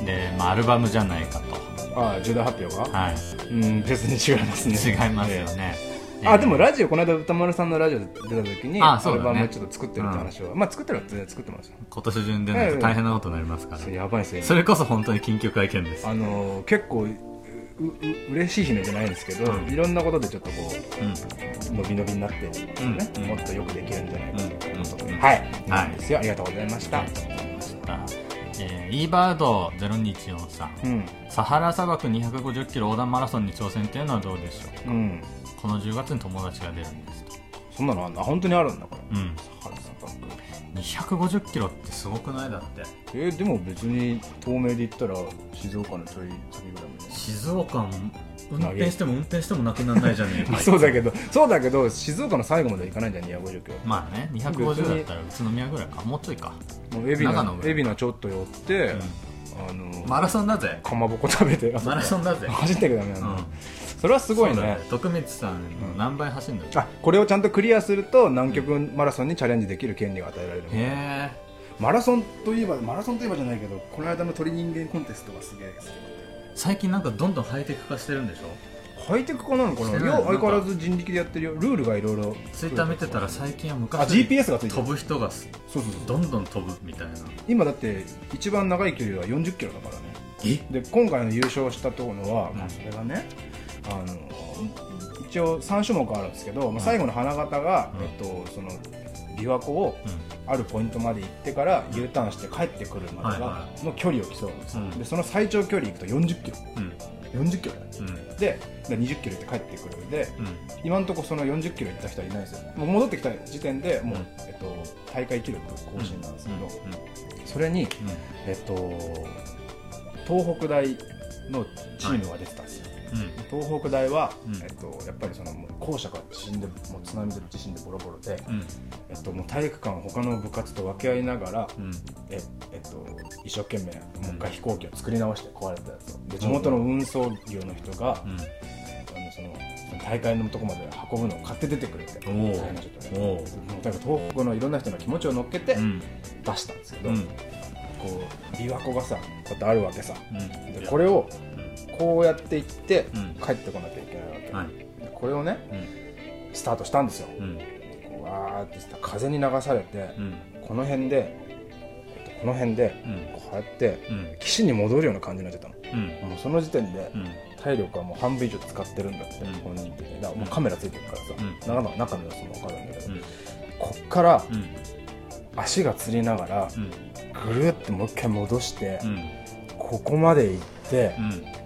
で、まあ、アルバムじゃないかと。ああ重大発表が？はい。うん別に違いますね。違いますよね、ええ。あでもラジオこの間歌丸さんのラジオで出た時にアあそね。ルバムちょっと作ってるって話は、まあ作ってるは全然作ってますよ。今年中に出ないと大変なことになりますから、それやばいですよ。それこそ本当に緊急会見です。あのー結構うう嬉しい悲鳴じゃないんですけど、うん。いろんなことでちょっとこうん。う伸び伸びになってるん。ですよね、うん。もっとよくできるんじゃないかということで、うん。はい、はいですよ。ありがとうございました、えー、e バード0214さん。うん。サハラ砂漠250キロ横断マラソンに挑戦っていうのはどうでしょううん。この10月に友達が出るんですと。そんなのあんな本当にあるんだこれ。うん。サハラ砂漠。250キロってすごくない？だって。えーでも別に東名で言ったら静岡のちょい先ぐらいまで静岡も運転しても運転してもなくならないじゃねえか。そうだけどそうだけど静岡の最後まで行かないんじゃん250キロまあね250だったら宇都宮ぐらいか。もうちょいか。もう海老名海老名ちょっと寄って、うあのマラソンだぜ。かまぼこ食べて。あマラソンだぜ。走ってくダメなの、うん。それはすごいね。徳光さんの何倍走るんだろうあこれをちゃんとクリアすると南極マラソンにチャレンジできる権利が与えられる。へマラソンといえばマラソンといえばじゃないけどこの間の鳥人間コンテストがすげえ好きだっえ最近なんかどんどんハイテク化してるんでしょ？たハイテク化なのかな？ない。や相変わらず人力でやってるよ。ルールがいろいろツイッター見てたら最近はあ昔 GPS がついてる飛ぶ人がすそうそうそう。どんどん飛ぶみたいな。今だって一番長い距離は40キロだからね。で今回の優勝したとのは、うん。まあ、それがねあの一応3種目あるんですけど、まあ、最後の花形が、うん。えっと、その琵琶湖をうあるポイントまで行ってから U ターンして帰ってくるまでの距離を競うんですでその最長距離行くと40キロ。んうん。40キロだよ。うん。でで20キロ行って帰ってくるんでうん。今のところその40キロ行った人はいないんですよ。もう戻ってきた時点でもう、うんえっと、大会記録更新なんですけど、うん。それに、えっと、東北大のチームが出てたんですよ、うん東北大は、うん。えっと、やっぱりその校舎が地震でもう津波で地震でボロボロで、うん。えっと、もう体育館を他の部活と分け合いながら、うん。ええっと、一生懸命もう一回飛行機を作り直して壊れたやつを。で地元の運送業の人が、うん。あのその大会のとこまで運ぶのを買って出てくれて大変な人でおもうだから東北のいろんな人の気持ちを乗っけてうん。出したんですけど、うん。こう琵琶湖がさこうやってあるわけさ。うん。でこれをこうやっていってうん。帰ってこなきゃいけないわけ、これをねうん。スタートしたんですよ。わーって風に流されてうん。この辺で、えっと、この辺でうん。こうやってうん。岸に戻るような感じになっちゃったの。うん。もうその時点でうん。体力はもう半分以上使ってるんだって、うん。本人的に。だからもうカメラついてるからさ、うん。中の中の様子も分かるんだけど、うん。こっからうん。足がつりながらうん。ぐるってもう一回戻して、うん。ここまで行ってうん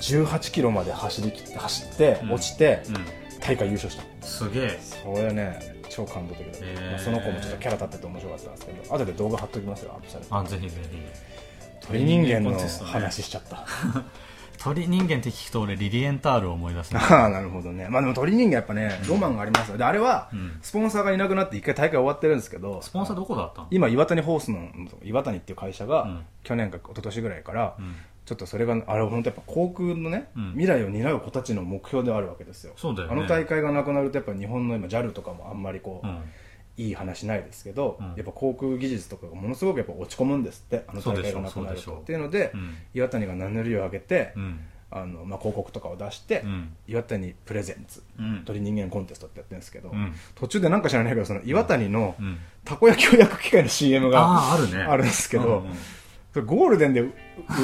18キロまで走り切って走ってうん。落ちてうん。大会優勝した。すげえ。それね超感動的だった、へーまあその子もちょっとキャラ立ってて面白かったんですけど後で動画貼っときますよアップされて。あぜひぜひ。鳥人間の話しちゃった、鳥人間 って聞くと俺リリエンタールを思い出すね。ああなるほどね。まあでも鳥人間やっぱねロマンがありますよ。であれはうん。スポンサーがいなくなって一回大会終わってるんですけどスポンサーどこだったの？今岩谷ホースの岩谷っていう会社が、うん。去年か一昨年ぐらいから、うんちょっとそれがあれ本当やっぱ航空のね、うん。未来を担う子たちの目標ではあるわけですよ。そうだよね。あの大会がなくなるとやっぱ日本の今 JAL とかもあんまりこう、うん。いい話ないですけど、うん。やっぱ航空技術とかがものすごくやっぱ落ち込むんですってあの大会がなくなるそうでしょうとっていう。ので、うん。岩谷が名乗りを上げて、うん。あのまあ、広告とかを出して、うん。岩谷プレゼンツうん。鳥人間コンテストってやってるんですけど、うん。途中でなんか知らないけどその岩谷のうん。たこ焼きを焼く機械の CM があああるね。あるんですけど、うんうんそれゴールデンで売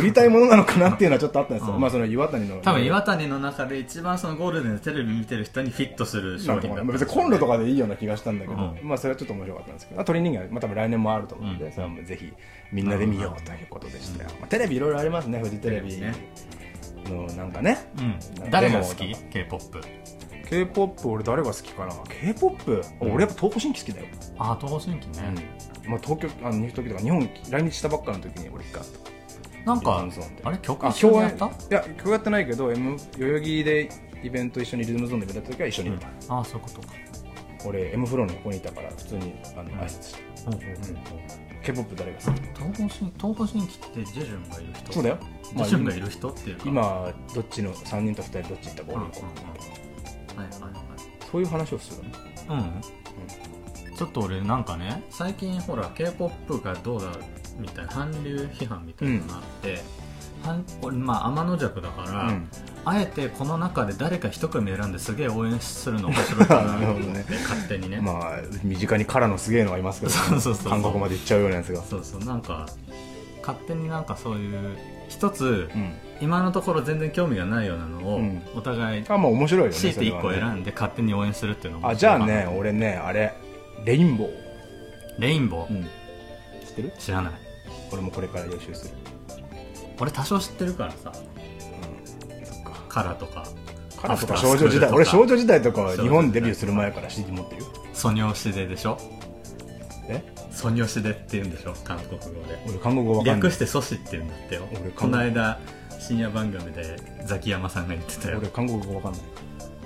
りたいものなのかなっていうのはちょっとあったんですよ、うん。まあその岩谷の。多分岩谷の中で一番そのゴールデンでテレビ見てる人にフィットする商品だったん別にコンロとかでいいような気がしたんだけど、うん。まあそれはちょっと面白かったんですけど、あ鳥人間は、まあ、多分来年もあると思うので、うんそれはもうぜひみん。なで見ようということでしたよ、まあ、テレビいろいろありますねフジテレビ。のなんかね。うん。誰が好き？K-POP k p o p 俺誰が好きかな？K p o p うん。俺やっぱ東方神起好きだよ、ああ東方神起うん。ねまあ、東京あの東京とか日本来日したばっかの時に俺一回。なんかあれ？曲あ一緒にやった？いや曲やってないけど、M、代々木でイベント一緒にリズムゾーンでやった時は一緒にいた、ああそういうことか。俺 M フローの横にいたから普通にあのん。挨拶した、ほうほうほうほう k p o p 誰が好き？東方神東方神起ってジェジュンがいる人？そうだよ、ジェジュンがいる人っていうか。今どっちの3人と2人どっち行ったかうんうんうんはいはいはい。そういう話をするの？うん、ちょっと俺なんかね最近ほら k p o p がどうだみたいな韓流批判みたいなのがあって、はんこれまあ天の弱だから、うん。あえてこの中で誰か一組選んですげえ応援するの面白いかなと るほど勝手にね、まあ身近にカラのすげえのがいますけど、そうそうそう。韓国まで行っちゃうようなやつが。そうそうなんか勝手になんかそういう一つ、うん今のところ全然興味がないようなのを、うん。お互いあまあ面白いよね強いて1個選んで勝手に応援するっていうのもあじゃあね俺ねあれレインボー、レインボー、うん、知ってる？知らない。俺もこれから予習する。俺多少知ってるからさ。うん。そっか。カラーとか。カラとか少女時代。俺少女時代とか日本デビューする前から CD 持ってるよ。ソニョシデでしょ？え？ソニョシデって言うんでしょ？韓国語で。俺韓国語わかんない。略してソシって言うんだってよ。俺この間深夜番組でザキヤマさんが言ってたよ。俺韓国語わかんない。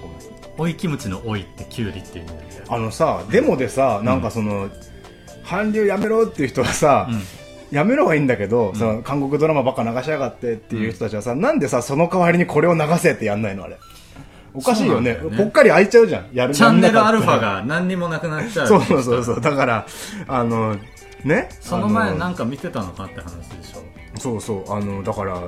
ごめん追いキムチの追いってキュウリって言うんだよあのさデモでさなんかその韓流やめろっていう人はさ、うん。やめろはいいんだけど、ん。その韓国ドラマばっか流しやがってっていう人たちはさ、なんでさその代わりにこれを流せってやんないのあれ。おかしいよね。よね。ぽっかり開いちゃうじゃん。やるチャンネルアルファが何にもなくなっちゃう。そうそうそうそう。だからあのね？その前あなんか見てたのかって話でしょ。そうそう。あのだから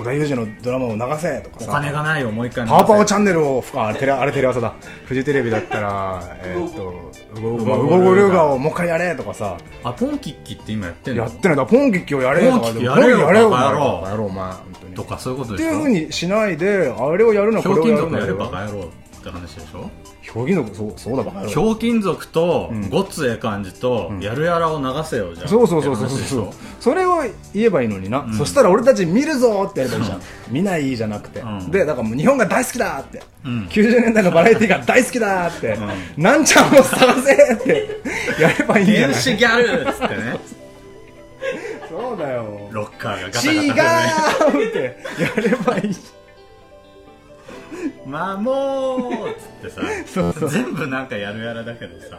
織田裕二のドラマを流せとかおさ金がないよ、もう一回パワパワチャャンネルをあテレあれテレ朝だ。フジテレビだったらえーっとうごうごうごうご龍河をもう一回やれとかさあ、ポンキッキって今やってんのやってないだポンキッキをやれとかポンキッキやれよやれよバカ野郎バカ野郎お前本当にとかそういうことでしょっていうふうにしないであれをやるのひょうきん族やれれバカ野郎って話でしょひょうきん族そうそうだバカ野ひ郎ょうきん族とん。ごっつええ感じとやるやらを流せよじゃんそうそうそうそうそうそれを言えばいいのにな、ん。そしたら俺たち見るぞってやればいいじゃん。見ないじゃなくて、うん。でだからもう日本が大好きだって、うん。90年代のバラエティが大好きだって、なんちゃんを探せって。やればいいんじゃない。原始ギャルっつってね。そうだよ。ロッカーがガタ違うガタでねって。やればいい守ーっつってさそうそう。全部なんかやるやらだけどさ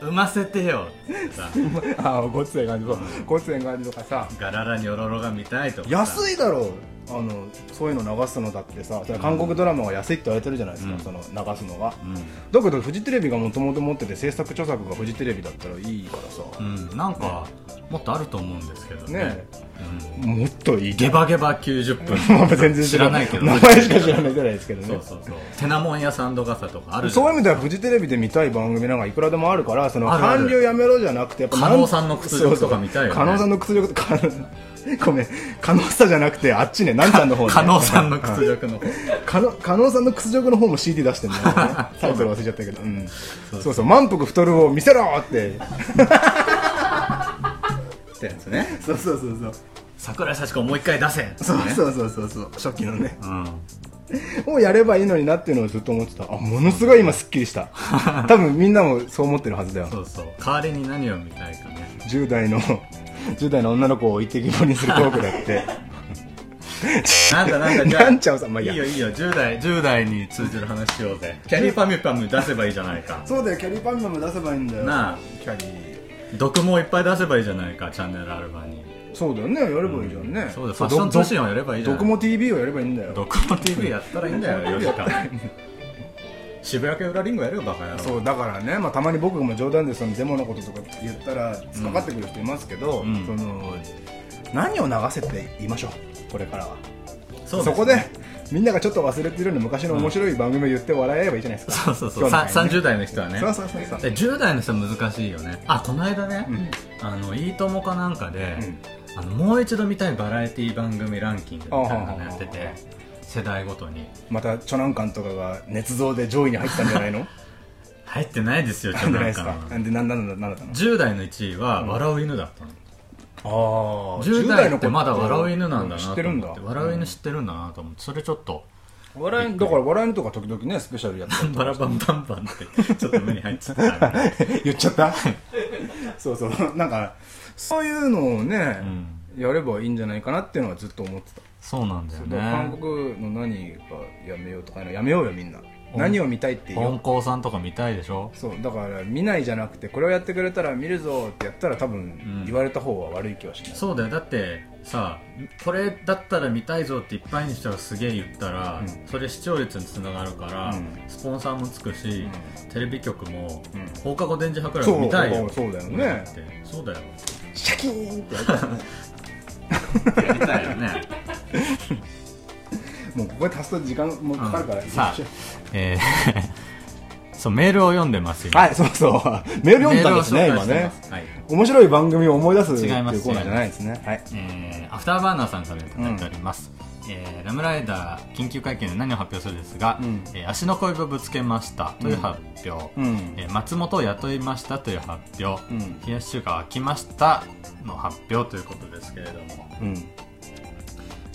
産ませてよっつってさああごっつええ感じそう。ごっつええ感じとかさガララニョロロが見たいとかさ安いだろう。あのそういうの流すのだってさそれ韓国ドラマが安いって言われてるじゃないですか、うん。その流すのが。うん。だけどフジテレビがもともと持ってて制作著作がフジテレビだったらいいからさ、うん、なんかもっとあると思うんですけどね。ねうんもっといい。ゲバゲバ90分。まあ全然知らないけど。名前しか知らないじゃないですけどね。そうそうそう。テナモンやサンド傘とかあるそういう意味ではフジテレビで見たい番組なんかいくらでもあるからその韓流やめろじゃなくてやっぱ加納さんの屈辱とか見たいよね。加納さんの屈辱とか ごめん。加納さんじゃなくてあっちね。なんちゃんの方ね。加納さんの屈辱の方。加納さんの屈辱の方も CD 出してんだよね。タイトル忘れちゃったけど、うん、そうそう。満腹太るを見せろってってね。そうそうそうそう。桜井幸子をもう一回出せそうそうそうそうそう。初期のね。うん。をやればいいのになっていうのをずっと思ってた。あものすごい今すっきりした。多分みんなもそう思ってるはずだよ。そうそう。代わりに何を見たいかね。10代の10代の女の子を置いてきぼりにするトークだって。なんだなんだじゃあ。ちゃうさん。まあいいよいいよ。10代10代に通じる話しようぜ。キャリーパミュパム出せばいいじゃないか。そうだよ。キャリーパンマも出せばいいんだよ。なあキャリー毒もいっぱい出せばいいじゃないかチャンネルアルバに。そうだよね。やればいいじゃんね、そうだ。よファッション通信をやればいいじゃないドコモ TV をやればいいんだよ。ドコモ TV やったらいいんだよ4時間渋谷系裏リンゴやるよバカ野郎そうだからね、まあ、たまに僕も冗談でそのデモのこととか言ったら突っかかってくる人いますけど、うん。その何を流せって言いましょうこれからはそこでみんながちょっと忘れてるような昔の面白い番組を言って笑えればいいじゃないですか、そうそうそう。ね。30代の人はね。そうそうそうそう。で10代の人は難しいよね。あこの間ね、ん。あのいいともかなんかで、うん。あのもう一度見たいバラエティ番組ランキングみたいなのやってて世代ごとに。またチョナンカンとかが捏造で上位に入ったんじゃないの？入ってないですよちょなんでっとないんなですか？かなんでなんなんだなんだったの？10代の1位は笑う犬だったの、ああ10代ってまだ笑う犬なんだな知ってるんだ。笑う犬知ってるんだなと思って。それちょっと。笑いだから笑いのとか時々ねスペシャルやった バラバンバンバンってちょっと目に入っちゃった 言っちゃった？そうそう。なんかそういうのをね、やればいいんじゃないかなっていうのはずっと思ってた、そうなんだよだから韓ね国の何がやめようとかやめようよみんな何を見たいって本校さんとか見たいでしょ？そうだから見ないじゃなくてこれをやってくれたら見るぞってやったら多分言われた方は悪い気はしない、そうだよ。だってさこれだったら見たいぞっていっぱいに人がすげえ言ったら、うん。それ視聴率につながるから、うん。スポンサーもつくし、テレビ局も、うん。放課後電磁波クラそうブ見たいよ。そうだよね。だって。そうだよ。シャキーンってやったら見たいよね もうここで足すと時間もかかるから、うんさあえー そうメールを読んでますよはいそうそう。メール読んだんですね今ねます。はい。面白い番組を思い出す違いますうコーナーじゃないですね。はい。えーアフターバーナーさんからいただいております、えーラムライダー緊急会見で何を発表するですが、うん。えー足の恋をぶつけましたという発表、うん。えー松本を雇いましたという発表、うん。冷やし中華は来ましたの発表ということですけれども。うん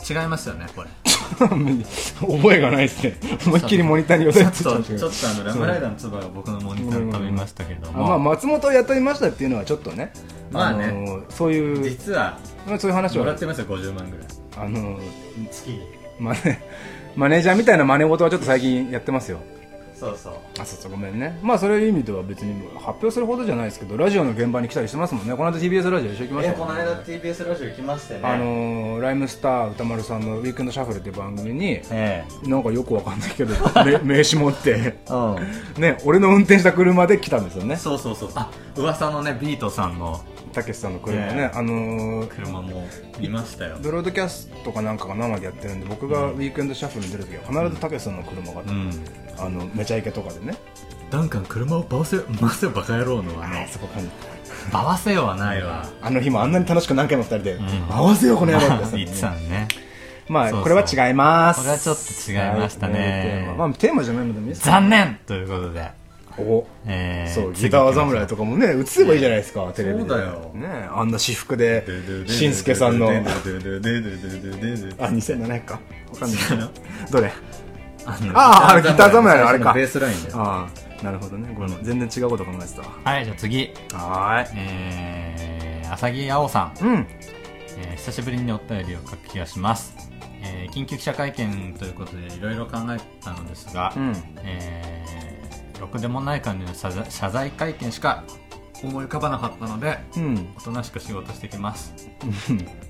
違いますよねこれ。覚えがないですね。思いっきりモニターに寄ちょっせてとちょっとあのラムライダーの唾が僕のモニターに飛びましたけどあまあも、松本を雇いましたっていうのはちょっとねまあね。のそういう実はまあそういう話は。もらってますよ50万ぐらい。あの月に。マネマネージャーみたいな真似事はちょっと最近やってますよそうそう。あそうそうごめんね。まあそういう意味では別に発表するほどじゃないですけどラジオの現場に来たりしてますもんね。この間 TBS ラジオ一緒に来ましたえよね。この間 TBS ラジオ行きましてね。あのーライムスター歌丸さんの「ウィークエンドシャッフル」っていう番組にえなんかよくわかんないけど め名刺持って。えうん。ね俺の運転した車で来たんですよね。そうそうそう。あ噂のねビートさんのたけしさんの車ね、ね。あのー車も見ましたよ。ブロードキャストかなんかが生でやってるんで僕がウィークエンドシャッフルに出るときは必ずたけしさんの車が、うん。あのめちゃイケとかでね。ダンカン車を回せ回せよバカ野郎のあのそこ感じ回せよはないわ。あの日もあんなに楽しく何回も二人で、ん。合わせよこの野郎って言ってたのね。まあこれは違います。これはちょっと違いましたね。まあテーマじゃないので残念ということでお。えーそう次ギター侍とかもね映せばいいじゃないですかテレビでそうだよねあんな私服でしんすけさんの。あ2700かわかんないけどどれあのあーあれギター侍のあれかベースラインだよああなるほどねごめん全然違うこと考えてたわはいじゃあ次はえー、浅木青さん、うんえー久しぶりにお便りを書く気がします、えー緊急記者会見ということでいろいろ考えたのですが、うんえーろくでもない感じの謝罪会見しか思い浮かばなかったのでうん。おとなしく仕事してきます。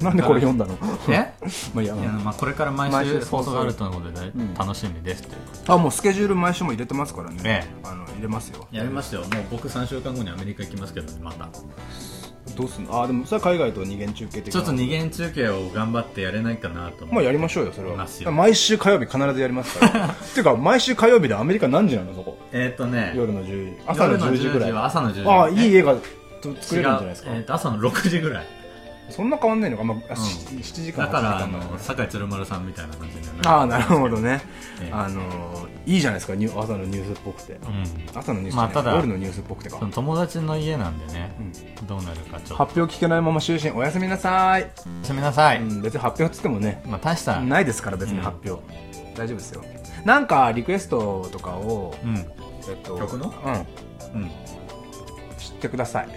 なんでこれ読んだの？え？まあいいや。いや、まあ、これから毎毎週週放送があるとのことでん。楽しみですということ。あもうスケジュール毎週も入れてますからね。えあの入れますよ。やりますよ。もう僕3週間後にアメリカ行きますけどねまたどうすんの？あでもそれは海外と二元中継的な。ちょっと二元中継を頑張ってやれないかなと思まあやりましょうよそれは。いますよ。毎週火曜日必ずやりますから。っ ていうか毎週火曜日でアメリカ何時なの？そこ。えっ、とね夜の10時。朝の夜10時ぐらい。は朝の10時。ああいいえ映画と作れるんじゃないですか？えーと朝の6時ぐらいそんな変わんないのか、まあ、あん。し7時間だからあ8時間。の酒井鶴丸さんみたいな感じにはなるああなるほどね、ええ。あのいいじゃないですかニュ朝のニュースっぽくて。うん。朝のニュースまあただ夜のニュースっぽくてか。友達の家なんでね、うん。どうなるかちょっと。発表聞けないまま就寝。おやすみなさい、おやすみなさい、うん、別に発表っつってもねまあ大したないですから別に発表、大丈夫ですよ。なんかリクエストとかを、うん。えっと曲の？うん。うん。知ってください。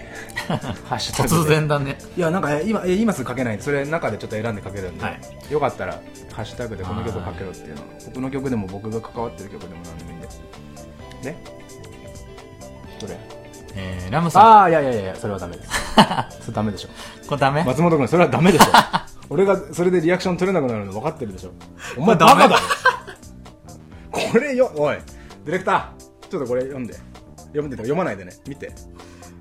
ハッシュタグで。突然だね。いやなんかえ今え今すぐ書けないそれ中でちょっと選んで書けるんで、はい。よかったらハッシュタグでこの曲書けろっていうの。僕の曲でも僕が関わってる曲でも何でもいいんで。でどれ？えー、ラムさん。ああいやいやいやそれはダメです。それダメでしょ。これダメ？松本君それはダメでしょ。俺がそれでリアクション取れなくなるの分かってるでしょ。お前ダメバカだろ。これよおいディレクター。ちょっとこれ読んで。読んでて読まないでね。見て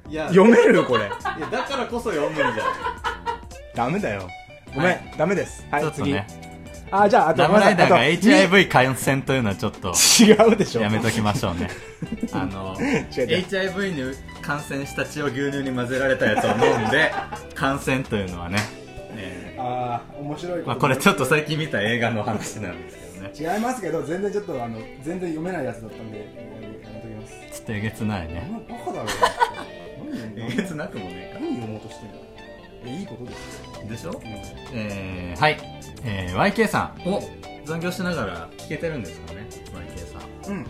いや。読めるこれ。いやだからこそ読むんじゃん。ダメだよ。ごめん、はい。ダメです。はいね。あじゃああとラムライダーが HIV 感染というのはちょっと違うでしょ。やめときましょうね。あの HIV に感染した血を牛乳に混ぜられたやつを飲んで感染というのはね、えああ面白いーまあ、これちょっと最近見た映画の話なんですけどね。違いますけど全然ちょっとあの全然読めないやつだったんでやめときます。ちょっとえげつないね。バカだろ。何えげつなくもね何読もうとしてんだえいいことですよえか？でしょ？えー、はい、えー、YK さん。お。残業しながら聞けてるんですかね YK さん。うん。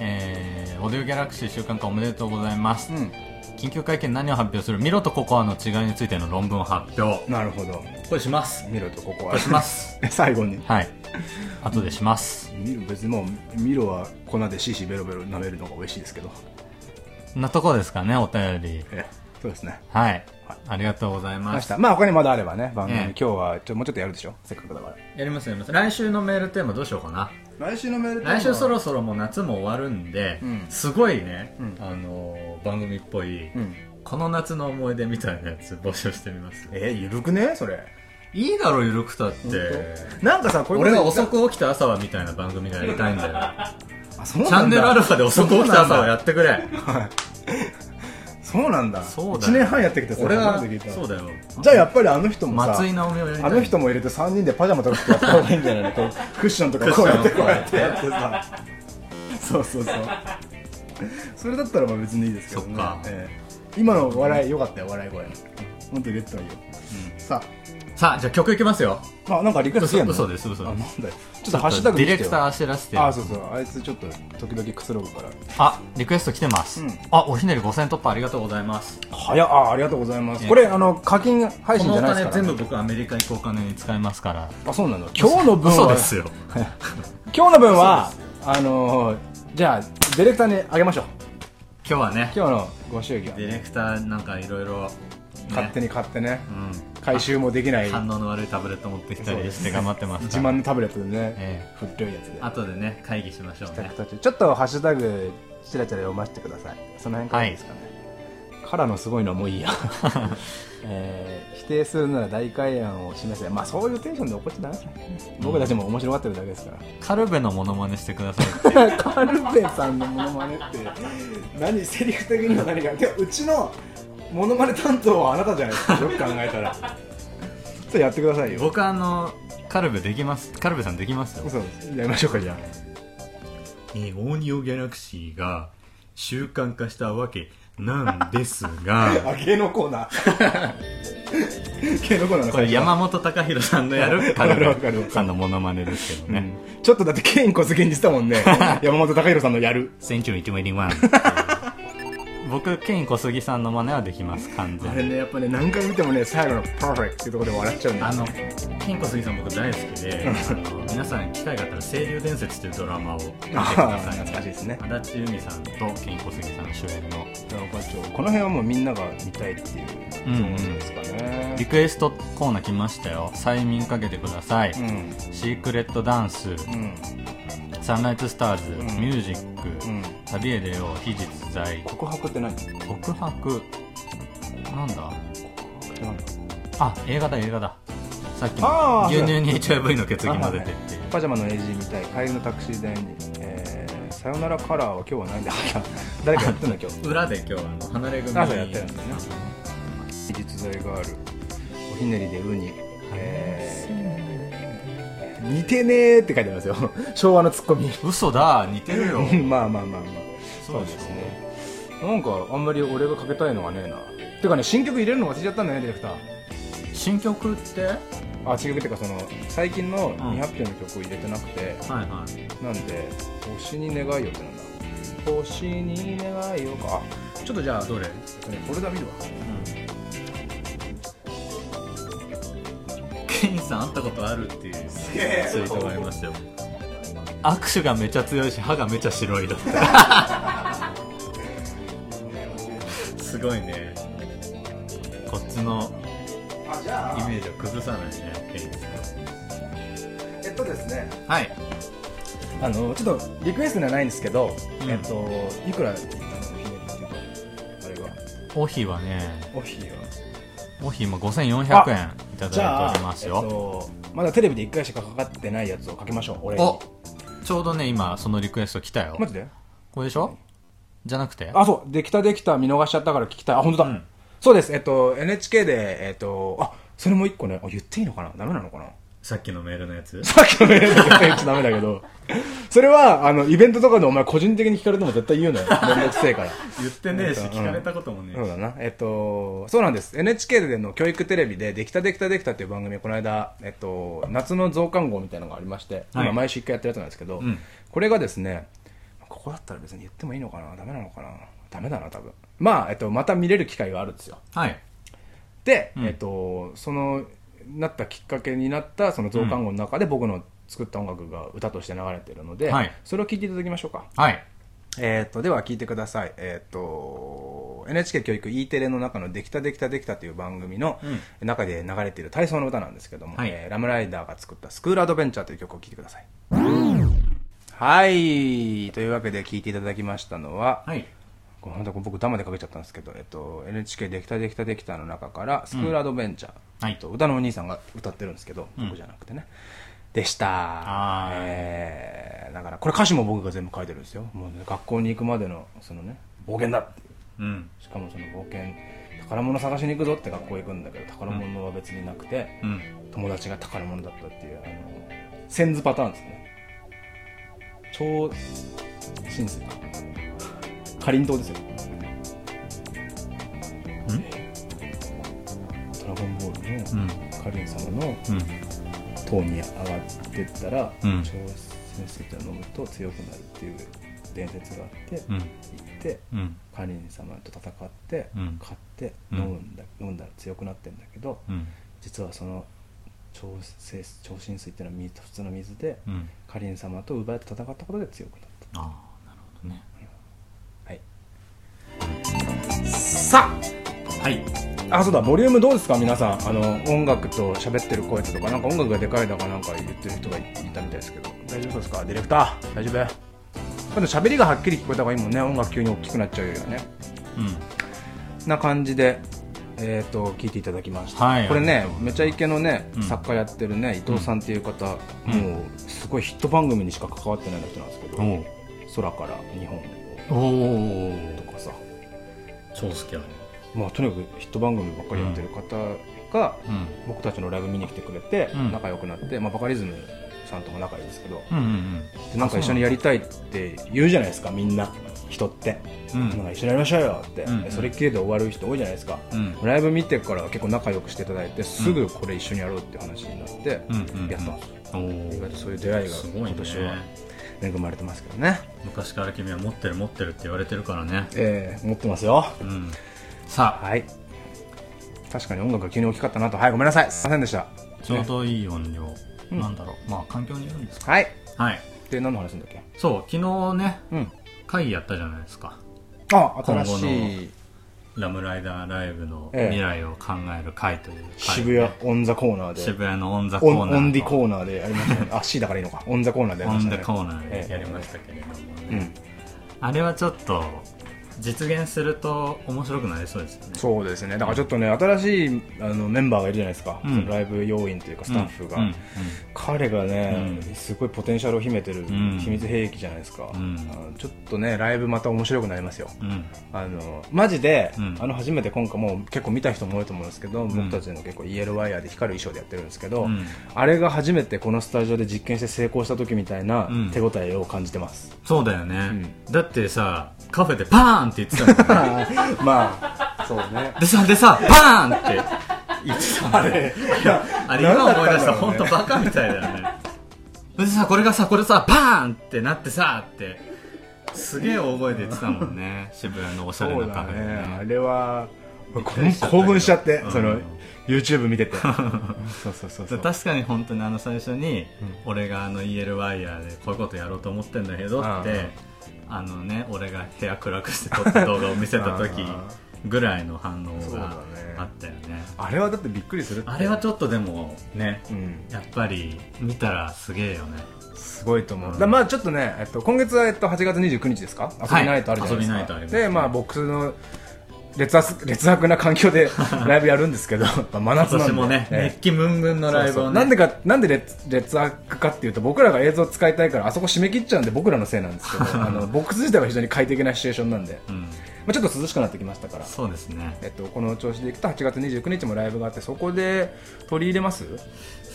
えー、オーディオギャラクシー週間化おめでとうございます、うん。緊急会見何を発表する？ミロとココアの違いについての論文を発表。なるほど。これします。見ろとここはこれします。最後に。はい。後でします。ミロ別にもうミロは粉でシーシーベロベロ舐めるのが美味しいですけどなとこですかねお便り。えそうですね。はい。はいありがとうございましたまあ他にまだあればね番組、ええ。今日はちょもうちょっとやるでしょ？せっかくだから。やりますやります。来週のメールテーマどうしようかな。来週のメール来週そろそろもう夏も終わるんで、うん。すごいね、うん。あのー番組っぽい、うん。この夏の思い出みたいなやつ募集してみます？えー、ゆるくね？それ。いいだろゆるくたって。なんかさこういう俺が遅く起きた朝はみたいな番組がやりたいんだよチャンネルアルファで遅く起きた朝はやってくれ。そうなんだ。そうだよ。1年半やってきて俺は初めて聞いた。そうだよ。じゃあやっぱりあの人もさ松井直美をやりたいあの人も入れて3人でパジャマとかやった方がいいんじゃないの？こうクッションとかこうやってこうやってやってさ。そうそうそう。それだったらまあ別にいいですけどね。ええ。今の笑い良かったよ笑い声。本当に入れてたいいよ、ささあじゃあ曲いきますよ。ああなんかリクエストしてんの？嘘です嘘です。あなんだ。よちょっとハッシュタグディレクター焦らせてよあそうそう。あいつちょっと時々くつろぐから。あリクエスト来てます、うん。あおひねり5000突破ありがとうございます。早っ。あありがとうございます。ええ。これあの課金配信じゃないですか全部僕アメリカ行くお金に使いますから。あそうなの。今日の分は。嘘ですよ。今日の分はあのーじゃあディレクターにあげましょう。今日はね。今日のご祝儀はディレクターなんかいろいろ勝手に買ってね。うん回収もできない。反応の悪いタブレット持ってきたりして頑張ってます自慢のタブレットでねえ古いやつで。え後でね会議しましょうね。ちょっとハッシュタグちらちら読ませてください。その辺からいいですかね、カラーのすごいのはもういいや、えー否定するなら大海案を示せ。まあそういうテンションで怒っちゃダメですね。僕たちも面白がってるだけですから。カルベのモノマネしてください カルベさんのモノマネって何セリフ的には何か。でもうちのモノマネ担当はあなたじゃないですか。よく考えたら。それやってくださいよ。僕あのカルベできます。カルベさんできますよ。そうやりましょうかじゃあ。えーオーニオギャラクシーが習慣化したわけなんですが。あ芸能コーナー。芸能コーナーのこれ山本隆弘さんのやる？カルベさんのモノマネですけどね、ちょっとだってケイン小杉にしたもんね。山本隆弘さんのやる。センチュリー21僕ケイン小杉さんの真似はできます完あ全に。れねやっぱね何回見てもね最後のパーフェクトっていうところで笑っちゃうんだよあのケイン小杉さん僕大好きで あの皆さん機会があったら「清流伝説」というドラマを見てくだあさいー懐かしいですね。足立由美さんとケイン小杉さん主演の。この辺はもうみんなが見たいっていううんうんですかね。リクエストコーナー来ましたよ。催眠かけてください、うん。シークレットダンス、うん。サンライズスターズ、ん。ミュージック、うん。旅へ出よう。非実在告白って何？告白？なんだ？あ映画だ映画だ。さっきの。牛乳に HIV の血液混ぜてっていう。パジャマの AG みたい帰りのタクシー代に、えー、さよならカラーは今日はないんだ 誰かやってんだ今日裏で今日あの離れ組あそうやってるんだね。実在があるおひねりでウニ、えー、似てねーって書いてますよ。昭和のツッコミ。嘘だ似てるよ。まあまあまあまあ。そうですねなんかあんまり俺がかけたいのがねえな。てかね新曲入れるの忘れちゃったんだよねディレクター。新曲って？はいあ新曲っていうかその最近のん。未発表の曲を入れてなくて、はいなんで星に願いよってなんだ。星に願いよか。あちょっとじゃあどれ、ねフォルダ見るわ。ケインさん会ったことあるっていうツイートがありましたよ。握手がめちゃ強いし歯がめちゃ白いだってすごいね。こっちのイメージを崩さないねえっとですね。はい。あのちょっとリクエストにはないんですけど、うん。えっといくらあれがオヒはね。オフィーは。オヒ今5400円いただいておりますえっよ、と、まだテレビで1回しかかかってないやつをかけましょう俺ちょうどね今そのリクエスト来たよ。マジで？これでしょ？じゃなくて？あそう。できたできた見逃しちゃったから聞きたい。あ本当だ、うん。そうです。えっと NHK でえっとあそれも1個ね。あ言っていいのかな？ダメなのかな？さっきのメールのやつ。さっきのメールで絶対言っちゃダメだけど。それはあのイベントとかでお前個人的に聞かれても絶対言うのよ。めんどくせえから。言ってねえしうん。聞かれたこともねそうだな。えっと、そうなんです。NHK での教育テレビで、できたできたできたっていう番組、この間、えっと、夏の増刊号みたいなのがありまして、はい。今毎週一回やってるやつなんですけど、うん。これがですね、ここだったら別に言ってもいいのかな？ダメなのかな？ダメだな、多分。まあ、えっと、また見れる機会があるんですよ。はい。で、うん。えっと、その、なったきっかけになった、その増刊号の中で僕の作った音楽が歌として流れてるので、はい。それを聞いていただきましょうか。はい。えー、とでは聞いてください、えー、と NHK 教育 E テレの中の「できたできたできた」という番組の中で流れている体操の歌なんですけども、はい。えーラムライダーが作った「スクールアドベンチャー」という曲を聴いてください、はい。というわけで聴いていただきましたのは、はい。本当僕ダマでかけちゃったんですけど、えっと、NHK できたできたできたの中から「スクールアドベンチャー」はい。と歌のお兄さんが歌ってるんですけど、うん。僕じゃなくてね。でした。えーだからこれ歌詞も僕が全部書いてるんですよ。もう、ね、学校に行くまでのそのね冒険だっていう。うん。しかもその冒険。宝物探しに行くぞって学校行くんだけど宝物は別になくて、うん。友達が宝物だったっていうあのセンズパターンですね超親切か。りんとうですよ。ドラゴンボールうんのかりん様のうん。塔に上がってったら、うん。超先生を飲むと強くなるっていう伝説があって、うん。行ってうん。カリン様と戦って、うん。勝ってうん。飲むんだ、飲んだら強くなってんだけど、うん。実はその超清超浸水っていうのは普通の水で、うん、カリン様と奪いと戦ったことで強くなった。ああなるほどね、うん、はい。さあはい。あそうだボリュームどうですか？皆さん。あの音楽と喋ってる声とかなんか音楽がでかいだかなんか言ってる人がいたみたいですけど。大丈夫ですか？ディレクター？大丈夫？今度喋りがはっきり聞こえた方がいいもんね。音楽急に大きくなっちゃうよね。うん。な感じで。えー、と聞いていただきました、はいこれねめちゃイケのね、うん。作家やってるね伊藤さんっていう方、うん。もうすごいヒット番組にしか関わってない人なんですけど、お空から日本とかさ。超好きやね。まあとにかくヒット番組ばっかりやってる方が、うん。僕たちのライブ見に来てくれて、うん。仲良くなって、まあ、バカリズムさんとも仲いいですけどうんうん。でなんか一緒にやりたいって言うじゃないですかみんな人って、うんなんか一緒にやりましょうよって、うんそれっきりで終わる人多いじゃないですか、うん。ライブ見てから結構仲良くしていただいてすぐこれ一緒にやろうって話になってうんうんうん。やったんです。よ、お意外おとそういう出会いがすごいね。今年は。恵まれてますけどね。昔から君は持ってる持ってるって言われてるからね。えー、持ってますよ。うん。さあ。はい。確かに音楽が急に大きかったなと。はいごめんなさい。すいませんでした。ちょうどいい音量、うん。なんだろう。まあ環境によるんですか。はい。はい。で何の話すんだっけ？そう昨日ねうん会議やったじゃないですか。あ新今後しい。ラムライダーライブのええ。未来を考える会という会、渋谷オンザコーナーで。渋谷のオンザコオンーナーオンディコーナーでやりましたね。あ C だからいいのか。オンザコーナーでやりオンましたね。ザコーナーええでやりましたけれどもね、うん。あれはちょっと実現すると面白くなりそうですよね。そうですね。だからちょっとね新しいあのメンバーがいるじゃないですか、うん。ライブ要員というかスタッフが、うん。うん。彼がね、うん。すごいポテンシャルを秘めてるん。秘密兵器じゃないですか、ちょっとねライブまた面白くなりますよ。あのマジで、うん。あの初めて今回もう結構見た人も多いと思うんですけど、ん。僕たちの結構 EL ワイヤーで光る衣装でやってるんですけど、うん。あれが初めてこのスタジオで実験して成功した時みたいなうん手応えを感じてます、そうだよね、だってさカフェでパーンって言ってたもんねまあそうね。でさでさパーンって言ってたもんねあれ今思い出したら本当バカみたいだよね。でさこれがさこれさパーンってなってさってすげえ大声で言ってたもんね。渋谷のおしゃれなカフェでね。あね。れは興奮しちゃって、うん。その YouTube 見てて。そうそうそう確かに本当にあの最初に、うん。俺があの EL ワイヤーでこういうことやろうと思ってんだけどってあのね俺が部屋暗くして撮った動画を見せた時 あぐらいの反応がね。あったよね。あれはだってびっくりするって。あれはちょっとでもねうん。やっぱり見たらすげえよね。すごいと思う、うん。だまあちょっとね、えっと、今月は、えっと、8月29日ですか？遊びナイトあるじゃないですか、遊びナイトありますでまあ僕の劣悪劣悪な環境で ライブやるんですけど、まあ真夏なんで。もね、ええ。熱気ムンムンのライブをね。なんでかなんで劣劣悪かっていうと僕らが映像使いたいからあそこ締め切っちゃうんで僕らのせいなんですけど あのボックス自体は非常に快適なシチュエーションなんで、まうん。あ、ちょっと涼しくなってきましたからそうですね。えっと、この調子でいくと8月29日もライブがあってそこで取り入れます、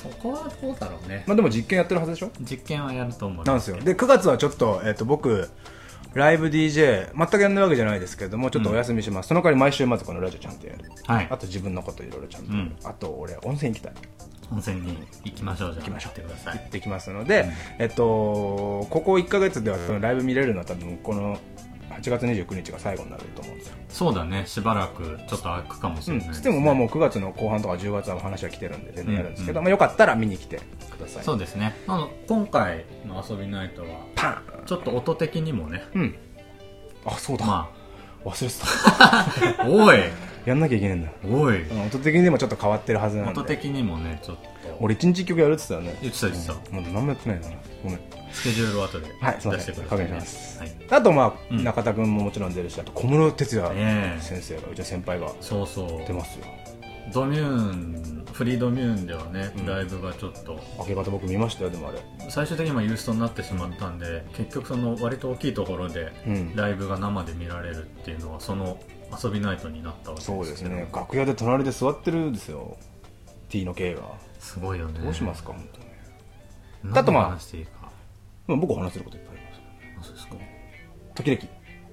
そこはどうだろうね。まあ、でも実験やってるはずでしょ？実験はやると思うなんですよ。で9月はちょっと,、えっと僕ライブ DJ 全くやんないわけじゃないですけれどもちょっとお休みします、その代わり毎週まずこのラジオちゃんとやるはい。あと自分のこといろいろちゃんと。やる、うん。あと俺温泉行きたい。温泉に行きましょうじゃあ。行きましょう。行ってください。行ってきますので、えっとここ1か月ではそのライブ見れるのは多分この8月29日が最後になると思うんですよ、そうだね。しばらくちょっと空くかもしうんれない、でもまあもう9月の後半とか10月は話は来てるんで全然やるんですけど、まあ、よかったら見に来てください。そうですね。あの今回の遊びナイトはパン。ちょっと音的にもねうん。あそうだ、ま忘れてた。あ おい。やんなきゃいけないんだ。おい。うん音的にもちょっと変わってるはずなんで。音的にもねちょっと。俺一日一曲やるって言ってたよね。言ってた言ってた。まだ何もやってないな。ごめん。スケジュールを後で出してください、ね。確認します。はい。あとまあ、うん。中田君ももちろん出るしあと小室哲哉先生がうちの先輩がそうそう。出ますよ。ドミューンフリードミューンではね、うん。ライブがちょっと。明け方僕見ましたよでもあれ。最終的にはユーストになってしまったんで結局その割と大きいところでうん。ライブが生で見られるっていうのはその遊びナイトになったわけですそうですね。楽屋で隣で座ってるんですよ。T の K が。すごいよね。どうしますか本当に。何あとまあ話していいか。まあ僕話せることいっぱいありますあそうですか。時々。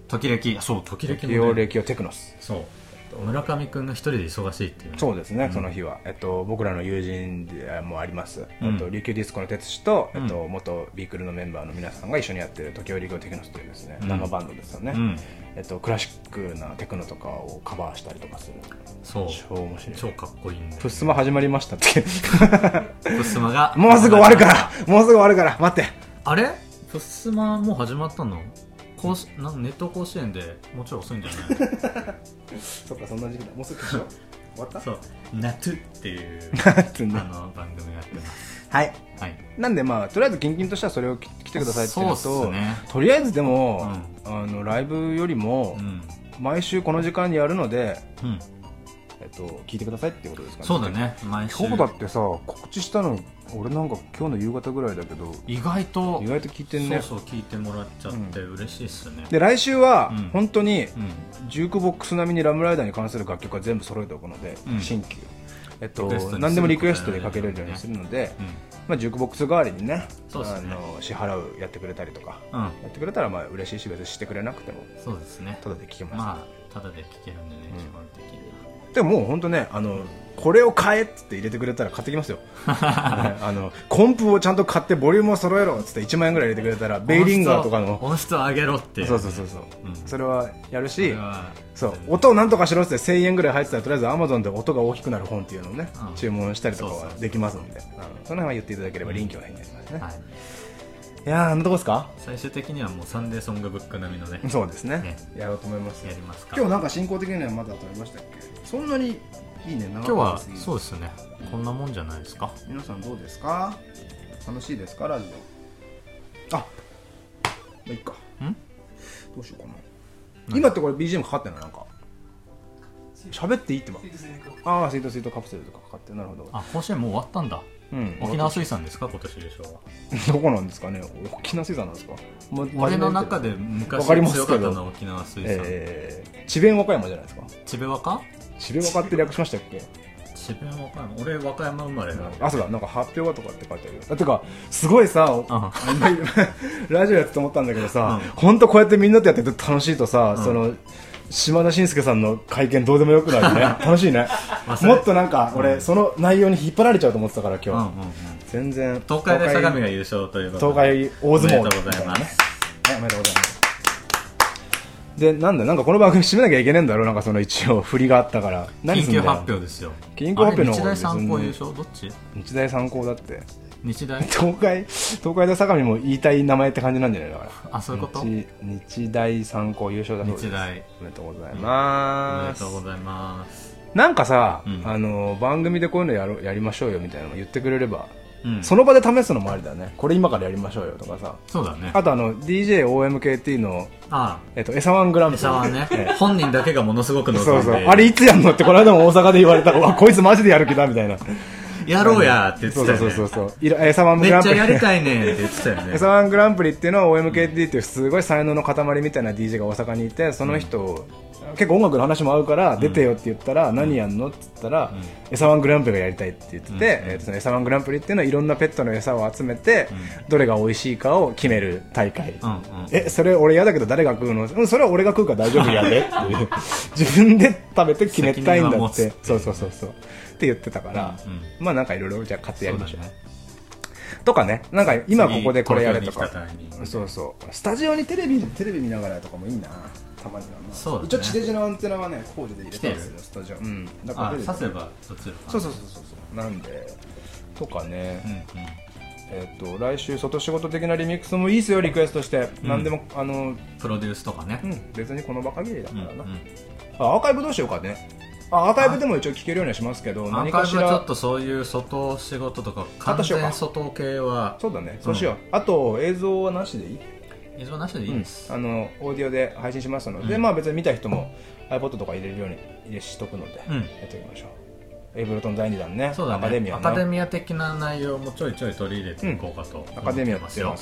時々。そう時々ね、歴をテクノス。そう村上君が一人で忙しいっていうねそうですね、ん。その日は、えっと、僕らの友人でもあります、うん。えっと、琉球ディスコの哲司と、うん。えっと、元ビークルのメンバーの皆さんが一緒にやってる時折テクノスというですね、うん。生バンドですよね、うん。えっと、クラシックなテクノとかをカバーしたりとかする。そう。超面白い。超かっこいいんでプッスマ始まりましたって。プスマが もうすぐ終わるから。もうすぐ終わるから。待って。あれ？プスマもう始まったの？甲子なんネット甲子園でもうちょい遅いんじゃない？そっかそんな時期だ。もうすぐでしょ？終わった？そう「ナトゥ」っていうあの番組やってます。はい。はい。なんでまあとりあえずキンキンとしてはそれをき来てくださいっていうのとそうっすね。とりあえずでも、あのライブよりも、うん。毎週この時間にやるので、うん。えっと、聞いてくださいっていうことですかね。そうだね。毎週。今日だってさ告知したの俺なんか今日の夕方ぐらいだけど意外と意外と聞いてんね。そうそう聞いてもらっちゃって嬉しいっすね。で来週はうん。本当にうん。ジュークボックス並みにラムライダーに関する楽曲は全部揃えておくので、うん。新旧。えっと何でもリクエストでかけれるようにするので、うん。まあ、ジュークボックス代わりにねそうっすね。あの支払うやってくれたりとかうん。やってくれたらまあ嬉しいし別にしてくれなくてもそうですね。ただで聞けます、まあただで聞けるんでねうん。基本的にでももう本当ねあのこれを買えっつって入れてくれたら買ってきますよ。ね あのコンプをちゃんと買ってボリュームを揃えろっつって1万円ぐらい入れてくれたらベイリンガーとかの。音質を上げろって。いそうそうそうそう、うん。それはやるそしそう。音をなんとかしろっつって1000円ぐらい入ってたらとりあえずアマゾンで音が大きくなる本っていうのをね、うん。注文したりとかはできますので。うんその辺は言っていただければ臨機応変になりますね、はい。い、やーあんなとこですか？最終的にはもうサンデーソングブック並みのね。そうですね。ね。やろうと思います。やりますか。今日なんか進行的にはまだ撮りましたっけ？そんなにいいね長今日はそうですね。こんなもんじゃないですか？皆さんどうですか？楽しいですか？ラジオ。あまあいいか。ん？どうしようかな。今ってこれ BGM かかってんの？なんか。喋っていいってば。ああスイートスイートカプセルとかかかってる。なるほど。あ甲子園もう終わったんだ。うん。沖縄水産ですか？今年優勝は。どこなんですかね？沖縄水産なんですか？俺の中で昔強かったのは沖縄水産。えー、智弁和歌山じゃないですか？ちべ和歌？智弁和歌って略しましたっけ？ちべ和歌山俺和歌山生まれなのあそうだ。なんか発表がとかって書いてあるよ。あてかすごいさあ ラジオやってて思ったんだけどさ、本当こうやってみんなとやってて楽しいとさ、うん。その島田紳介さんの会見どうでもよくなるね。楽しいね。もっとなんか俺、その内容に引っ張られちゃうと思ってたから今日、うんうん。うん全然。東海大相模が優勝ということ東海大相撲。おめでとうございます。ねはいおめでとうございますでなんだなんかこの番組締めなきゃいけねえんだろなんかその一応振りがあったから。何緊急発表ですよ。緊急発表の日大三高優別勝どっち？日大三高だって。日大？東海東海大相模も言いたい名前って感じなんじゃないの？かなあそういうこと？日日大三高優勝だそうです。日大。おめでとうございおめます、でとうございます。なんかさ、うん。あの番組でこういうのやろやりましょうよみたいなの言ってくれれば、うん。その場で試すのもありだよね。これ今からやりましょうよとかさ。そうだね。あとあの DJOMKT の、あえっと、エサワングランプリあ餌はね。ええ。本人だけがものすごく望んで。そうそう。あれいつやんのってこの間も大阪で言われた。わこいつマジでやる気だみたいな。やろうやって言ってそうたよね。そうそうそういろエサワングめっちゃランプリやりたいねって言ってたよね。エサワングランプリっていうのは OMKT っていうすごい才能の塊みたいな DJ が大阪にいてその人、結構音楽の話も合うから出てよって言ったら、何やんのって言ったら、エサワングランプリがやりたいって言ってて、うん。えーとそのエサワングランプリっていうのはいろんなペットの餌を集めて、どれが美味しいかを決める大会、うん。うん。えそれ俺嫌だけど誰が食うの？うんそれは俺が食うから大丈夫やで。っていう自分で食べて決めたいんだって。てそうそうそうそう。って言ってたから、うん。うん。まあなんかいろいろじゃあ買ってやりましょうとかね。なんか今ここでこれやれとか。そうそう。スタジオにテレビテレビ見ながらとかもいいなたまには。なそうだね。一応地デジのアンテナはね工事で入れたんですよスタジオうん。だから刺せばそうそうそうそうそう。なんでとかね、うんうん。えっ、と来週外仕事的なリミックスもいいですよリクエストして、何でもあのプロデュースとかね。うん。別にこの場限りだかうんらな、うん。あアーカイブどうしようかね。あアーカイブでも一応聞けるようにはしますけどアーカイ何かしら。ブはちょっとそういう外仕事とか完全外系は。そうだね。そうしよう、あと映像はなしでいい？映像なしでいいです、あのオーディオで配信しますので、うん。まあ別に見た人も iPod とか入れるように入れしとくので、うん。やっておきましょう Ableton 第2弾ね。そうだね。アカデミアのアカデミア的な内容もちょいちょい取り入れていこうかと思ってアカデミアっていうのは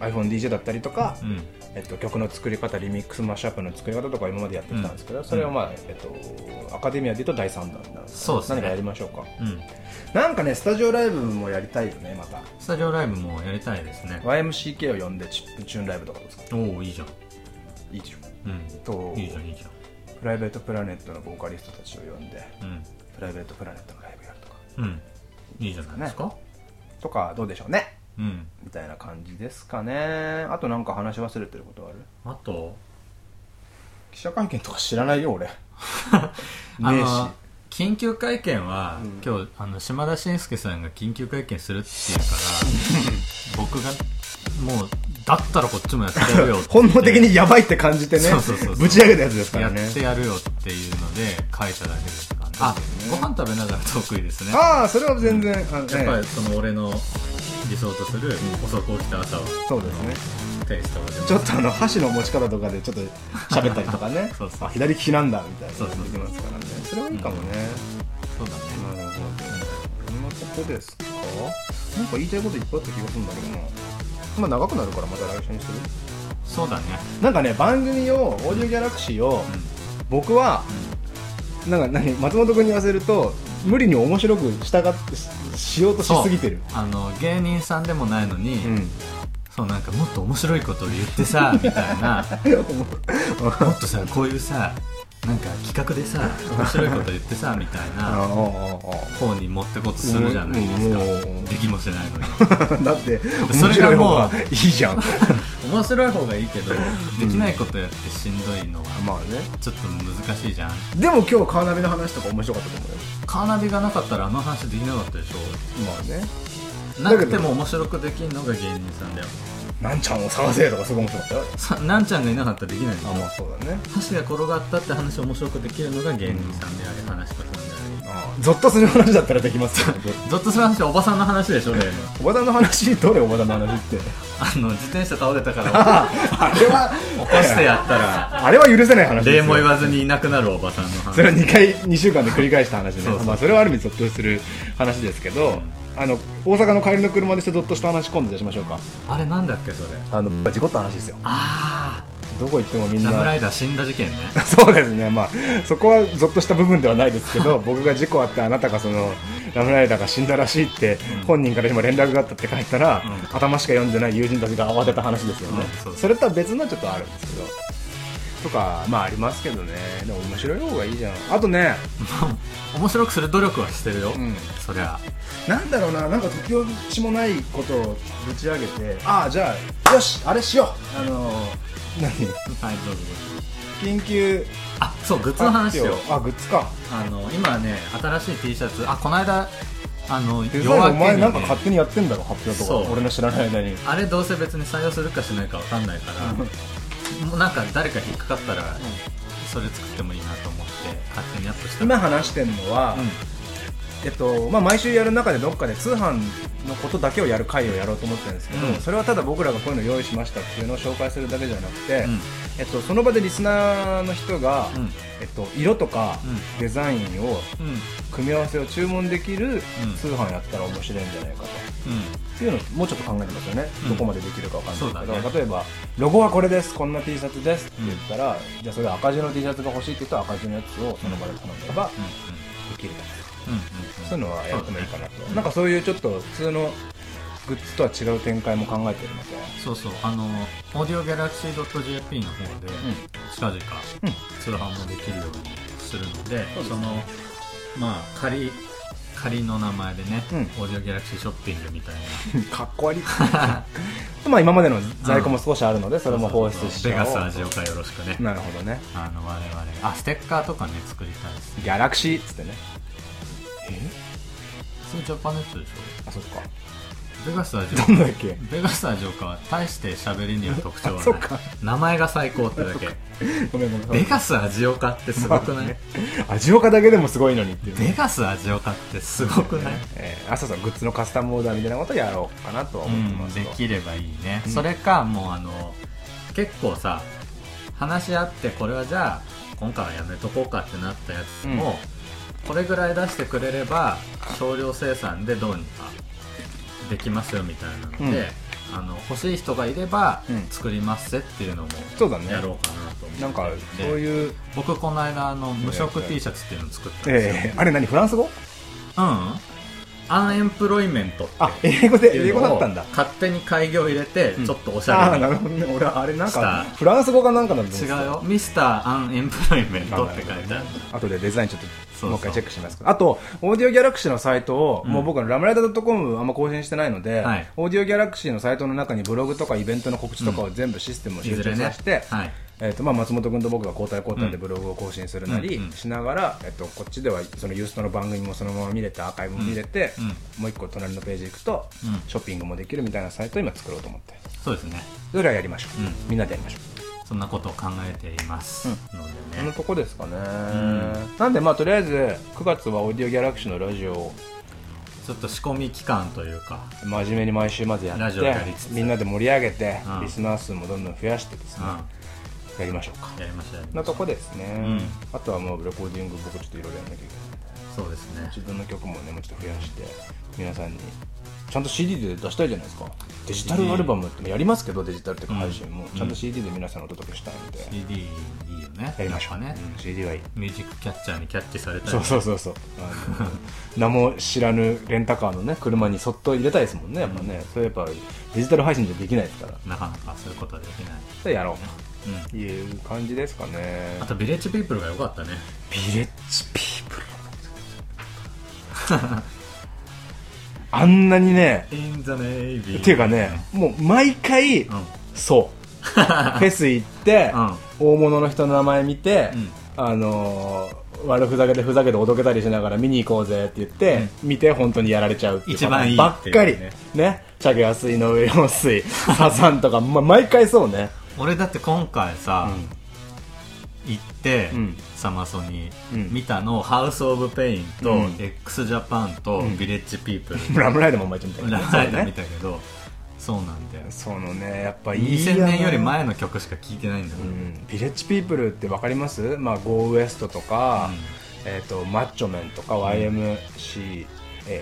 iPhoneDJ だったりとか、うん。えっと、曲の作り方リミックスマッシュアップの作り方とか今までやってきたんですけど、それをまあ、えっと、アカデミアで言うと第3弾なんですそうですね。何かやりましょうか？うん。なんかねスタジオライブもやりたいよねまた。スタジオライブもやりたいですね。YMCK を呼んでチップチューンライブとかですか？おおいいじゃん。いいでしょ。うん。といいじゃんいいじプライベートプラネットのボーカリストたちを呼んで。ゃんプライベートプラネットのライブやるとか。うん。うんいいじゃないですか。とかどうでしょうね。うん。みたいな感じですかね。あとなんか話し忘れてることある？あと？記者会見とか知らないよ俺。あねえしの緊急会見は、うん。今日あの島田紳介さんが緊急会見するっていうから 僕がもうだったらこっちもやってやるよって 本能的にやばいって感じてね。そうそうそうそう。ぶち上げたやつですかやらね。ってやるよっていうので書いただけですあご飯食べながら得意ですね。ああそれは全然あのやっぱえりその俺の理想とする遅く起きた朝はえそうですね。テイストちょっとあの箸の持ち方とかでちょっと喋ったりとかね。そうそうあ左利きなんだみたいな。そうそうできますからね。それはいいかもね、そうだね。なるほどこんなことですか？なんか言いたいこといっぱいあった気がするんだけどな。まあ長くなるからまた来週にする？そうだね。なんかね番組をオーディオギャラクシーを、僕は、なんか何松本君に言わせると無理に面白くしたがってししようとしすぎてる。あの芸人さんでもないのに、うん。そうなんかもっと面白いことを言ってさみたいな。もっとさこういうさなんか企画でさ 面白いこと言ってさみたいああなあ方に持ってこうとするじゃないですか、できもしないのに。あ だってそれがもう面白い方がいいじゃん。面白い方がいいけど、できないことやってしんどいのはまあね。ちょっと難しいじゃん。でも今日カーナビの話とか面白かったと思うよ。カーナビがなかったらあの話できなかったでしょ。まあね。なくても面白くできるのが芸人さんだよなんちゃんを探せとかすごい面白かったよ。さなんちゃんがいなかったらできないんだよ。あまあそうだね。箸が転がったって話を面白くできるのが芸人さんであり話し家さんでありああゾッとする話だったらできます。よ ゾッとする話はおばさんの話でしょ例の。おばさんの話？どれおばさんの話って？あの自転車倒れたから。あ あれは起こしてやったら。あれは許せない話ですよ。礼も言わずにいなくなるおばさんの話。それを2回2週間で繰り返した話ね。そうそうまあ、それはある意味ゾッとする話ですけど、あの大阪の帰りの車でしてゾッとした話今度出しましょうか。あれなんだっけそれ。あの事故った話ですよ。あどこ行ってもみんあラムラな。イダー死んだ事件ね。そうですね。まあそこはゾッとした部分ではないですけど 僕が事故あってあなたがそのラムライダーが死んだらしいって、本人から今連絡があったって書いたら、う頭しか読んでない友人たちが慌てた話ですよね、うんそう。それとは別のちょっとあるんですけどとかまあありますけどね。でも面白い方がいいじゃん。あとね。面白くする努力はしてるよ、うん。そりゃ。なんだろうな、なんか突拍子もないことをぶち上げて、あ。あ、じゃあ、よし、あれしよう、あのー、何、はいどうぞ緊急あそうグッズの話よあ、グッズか。あの今ね新しい T シャツ。あこの間あのデザインお前になんか勝手にやってんだろ、発表とか、俺の知らない間に。あれどうせ別に採用するかしないかわかんないからもうなんか誰か引っかかったらそれ作ってもいいなと思って勝手にアップした。今話してるのは、うんえっとまあ、毎週やる中でどっかで通販のことだけをやる回をやろうと思ってるんですけど、うん。それはただ僕らがこういうの用意しましたっていうのを紹介するだけじゃなくて、うん。えっと、その場でリスナーの人が、うん。えっと、色とかうデザインをうん。組み合わせを注文できるうん。通販やったら面白いんじゃないかと。うん。っていうのをもうちょっと考えてますよね、うん。どこまでできるかわかんないけど、ね。例えばロゴはこれですこんな T シャツですって言ったら、じゃあそれ赤字の T シャツが欲しいって言ったら赤字のやつをその場で頼めばできると。か、うん。うんそういうのはやってもいいかなと、なんかそういうちょっと普通のグッズとは違う展開も考えてるので、そうそう。あのオーディオギャラクシー .jp の方で近々うん通販もできるようにするので、そうですねそのまあ仮仮の名前でね、うん。オーディオギャラクシーショッピングみたいな。かっこ悪い。まあ今までの在庫も少しあるので、それも放出しちベガゃおう。ス味岡よろしくね。なるほどね。あの我々。あステッカーとかね作りたいですギャラクシーっつってね。えそれジャパネットでしあそっか。ょベガス味ど岡んだっけ？ベガス味岡は大して喋りには特徴はない。あそっか。名前が最高ってだけ。ごめんごめん。ベガス味岡ってすごくない、味岡だけでもすごいのにっていうね。ベガス味岡ってすごくない、えー、あそうそうグッズのカスタムオーダーみたいなことをやろうかなとはうん思ってますできればいいね、うん。それかもうあの結構さ話し合ってこれはじゃあ今回はやめとこうかってなったやつも、これぐらい出してくれれば少量生産でどうにかできますよみたいなので、あの欲しい人がいればうん。作りますぜっていうのもやろうかなと思って。なんかそうういう、僕この間あの無色 T シャツっていうのを作ったんですよ、えー、あれ何フランス語？うん un employment ってあ英語で英語だったんだ。勝手に改行入れて、うん。ちょっとおしああゃれになるほどね。俺あれなんかフランス語かなんかなんだ違うよ。 Mr. Unemployment って書いてある。あとでデザインちょっともう一回チェックしますあとオーディオギャラクシーのサイトを、うん。もう僕のラムライダー .com あんま更新してないので、はい。オーディオギャラクシーのサイトの中にブログとかイベントの告知とかを全部システムを集中させて、はいえっとまあ、松本君と僕が交代交代でブログを更新するなりしながら、えっとこっちではそのユーストの番組もそのまま見れてアーカイブも見れて、うん。もう一個隣のページ行くと、うん。ショッピングもできるみたいなサイトを今作ろうと思って。そうですね。それはやりましょう、うん。みんなでやりましょう。そんなことを考えています。のこで。ねのとこですかね、ん。なんでまあとりあえず9月はオーディオギャラクシーのラジオをちょっと仕込み期間というか真面目に毎週まずやってみんなで盛り上げて、うん。リスナー数もどんどん増やしてですね、うんやりましょうか。やりましょう。やりましょうなとこですね、ん。あとはもうレコーディング僕ちょっといろいろやんなきゃいけない。そうですね。自分の曲もねもうちょっと増やして皆さんにちゃんと CD で出したいじゃないですか。デジタルアルバムってやりますけどデジタルっていうか配信も、ちゃんと CD で皆さんにお届けしたいんで、CD いいよね。やりましょう。ね。うん。CD はいい。ミュージックキャッチャーにキャッチされたりそうそうそうそう。名も知らぬレンタカーのね車にそっと入れたいですもんねやっぱね、それやっぱデジタル配信じゃできないですから。なかなかそういうことはできない。それやろううん。いう感じですかね。あとビレッジピープルが良かったね。ビレッジピープル。あんなにね。In the Navy っていうかねもう毎回、うん。そう。フェス行って、大物の人の名前見て、うん。あのー悪ふざけでふざけておどけたりしながら見に行こうぜって言って、見て本当にやられちゃうっていう一番いいばっかり。ね。ねチャゲアス井上陽水サザンとか、ま、毎回そうね俺だって今回さ、行って、うん。サマソニ、うん見たの House of Pain と、うん。X ジャパンと、ん。 Village People。RAM RIDER もお前ちゃんみたいなライダー見たけどそうなんだよ。そのね。やっぱいいよ2000年より前の曲しか聴いてないんだよ、うん。 Village People って分かります？まあ Go West とか、えっ、とマッチョメンとか YMCA、って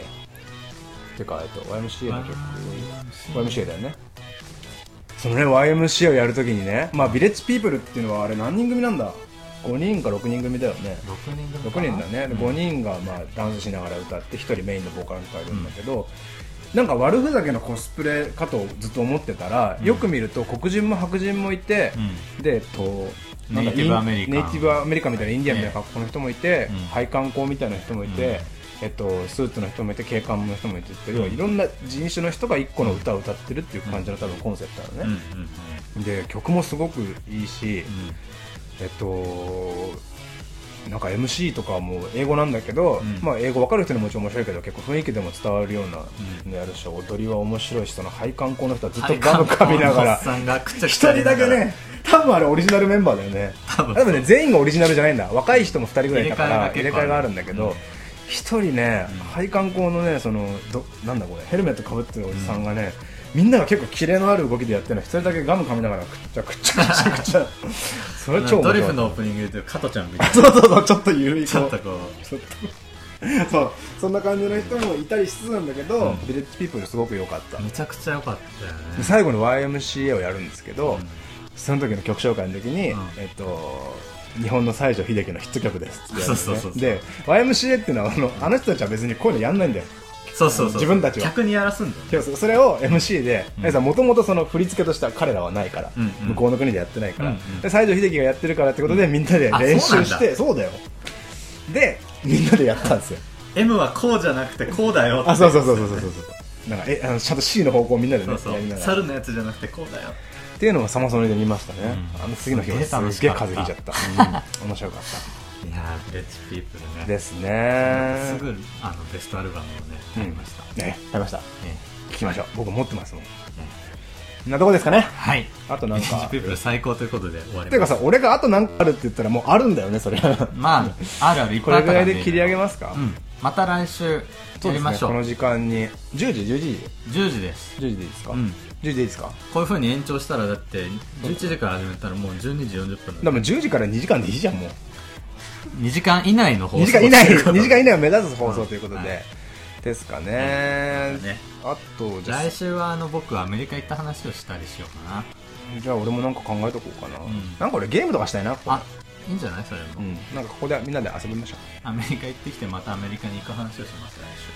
いうか、えっと YMCA の曲？YMCA だよねそのね YMCA をやるときにねまあビレッジピープルっていうのはあれ何人組なんだ？5人か6人組だよね。6人組6か。な人だね、でうん。5人がまあダンスしながら歌って1人メインのボーカルの人がいるんだけど、なんか悪ふざけのコスプレかとずっと思ってたら、よく見ると黒人も白人もいて、でえっとネイティブアメリカ。ンネイティブアメリカンみたいなインディアンみたいな格好の人もいて、うん。配管工みたいな人もいて、えっと、スーツの人もいて警官の人もいてって要はいろんな人種の人が1個の歌を歌ってるっていう感じの多分コンセプトなのね、うん。うん。うん。で曲もすごくいいし、えっとなんか MC とかも英語なんだけど、うん。まあ、英語分かる人にももちろん面白いけど結構雰囲気でも伝わるようなのやるし、踊りは面白いしその配管工の人はずっとガム噛みながら一人だけね多分あれオリジナルメンバーだよね。多分ね全員がオリジナルじゃないんだ。若い人も2人ぐらいいたから入れ替えがある。替えがあるんだけど一、人ね、配管工のねそのどなんだこれヘルメットかぶってるおじさんがね、みんなが結構キレのある動きでやってるの。一人だけガム噛みながらくっちゃくっちゃくちゃくちゃ。それ超ドリフのオープニングで加トちゃんみたい そうそうそうちょっと緩い。なちょっとこちょっと そうそんな感じの人もいたりしつつなんだけど、うん。ビレッジピープルすごく良かった。うめちゃくちゃ良かったよね。で最後に YMCA をやるんですけど、うん。その時の曲紹介の時に、うん。えっと日本の西城秀樹のヒット曲です。ってねそうそうそう。で YMCA っていうのはあのあの人たちは別にこういうのやんないんだよ。そうそうそう自分たちは。客にやらすんだよそそれを MC でうん。もともとその振り付けとしては彼らはないから、うんうん。向こうの国でやってないから、うんうん。で西城秀樹がやってるからってことで、みんなであ練習してそうだ。よ。でみんなでやったんですよ。M はこうじゃなくてこうだよって。あそうそうそうそうそうそう。そうなんかえあのちゃんと C の方向をみんなでねそうそう。猿のやつじゃなくてこうだよっていうのをサマソニで見ましたね、うん。あの次の日はすげえ風邪ひいちゃった、うん。面白かっいやービレッジピープルね。たですね。すぐあのベストアルバムをねうん。買いました、ね買いました。ね聞きましょう。僕持ってますもん。こんなとこですかね。はい。あとなんか。ピープル最高ということで終わりていうかさ俺があと何かあるって言ったらもうあるんだよねそれ。まああるあるこれぐららいで切り上げますか、うん。また来週やりましょう。ね。この時間に。10時？10時？10時です。10時でいいですか、うん10時でいいですか？こういう風に延長したらだって11時から始めたらもう12時40分で。だも10時から2時間でいいじゃんもう。2時間以内の放送。2時間以内ということ。で2時間以内を目指す放送ということで、はい。ですかね,、ねあとじゃあ来週はあの僕アメリカ行った話をしたりしようかな。じゃあ俺もなんか考えとこうかな、ん。なんか俺ゲームとかしたいなあいいんじゃない？それも、うん、なんかここでみんなで遊びましょう。アメリカ行ってきてまたアメリカに行く話をします来いいです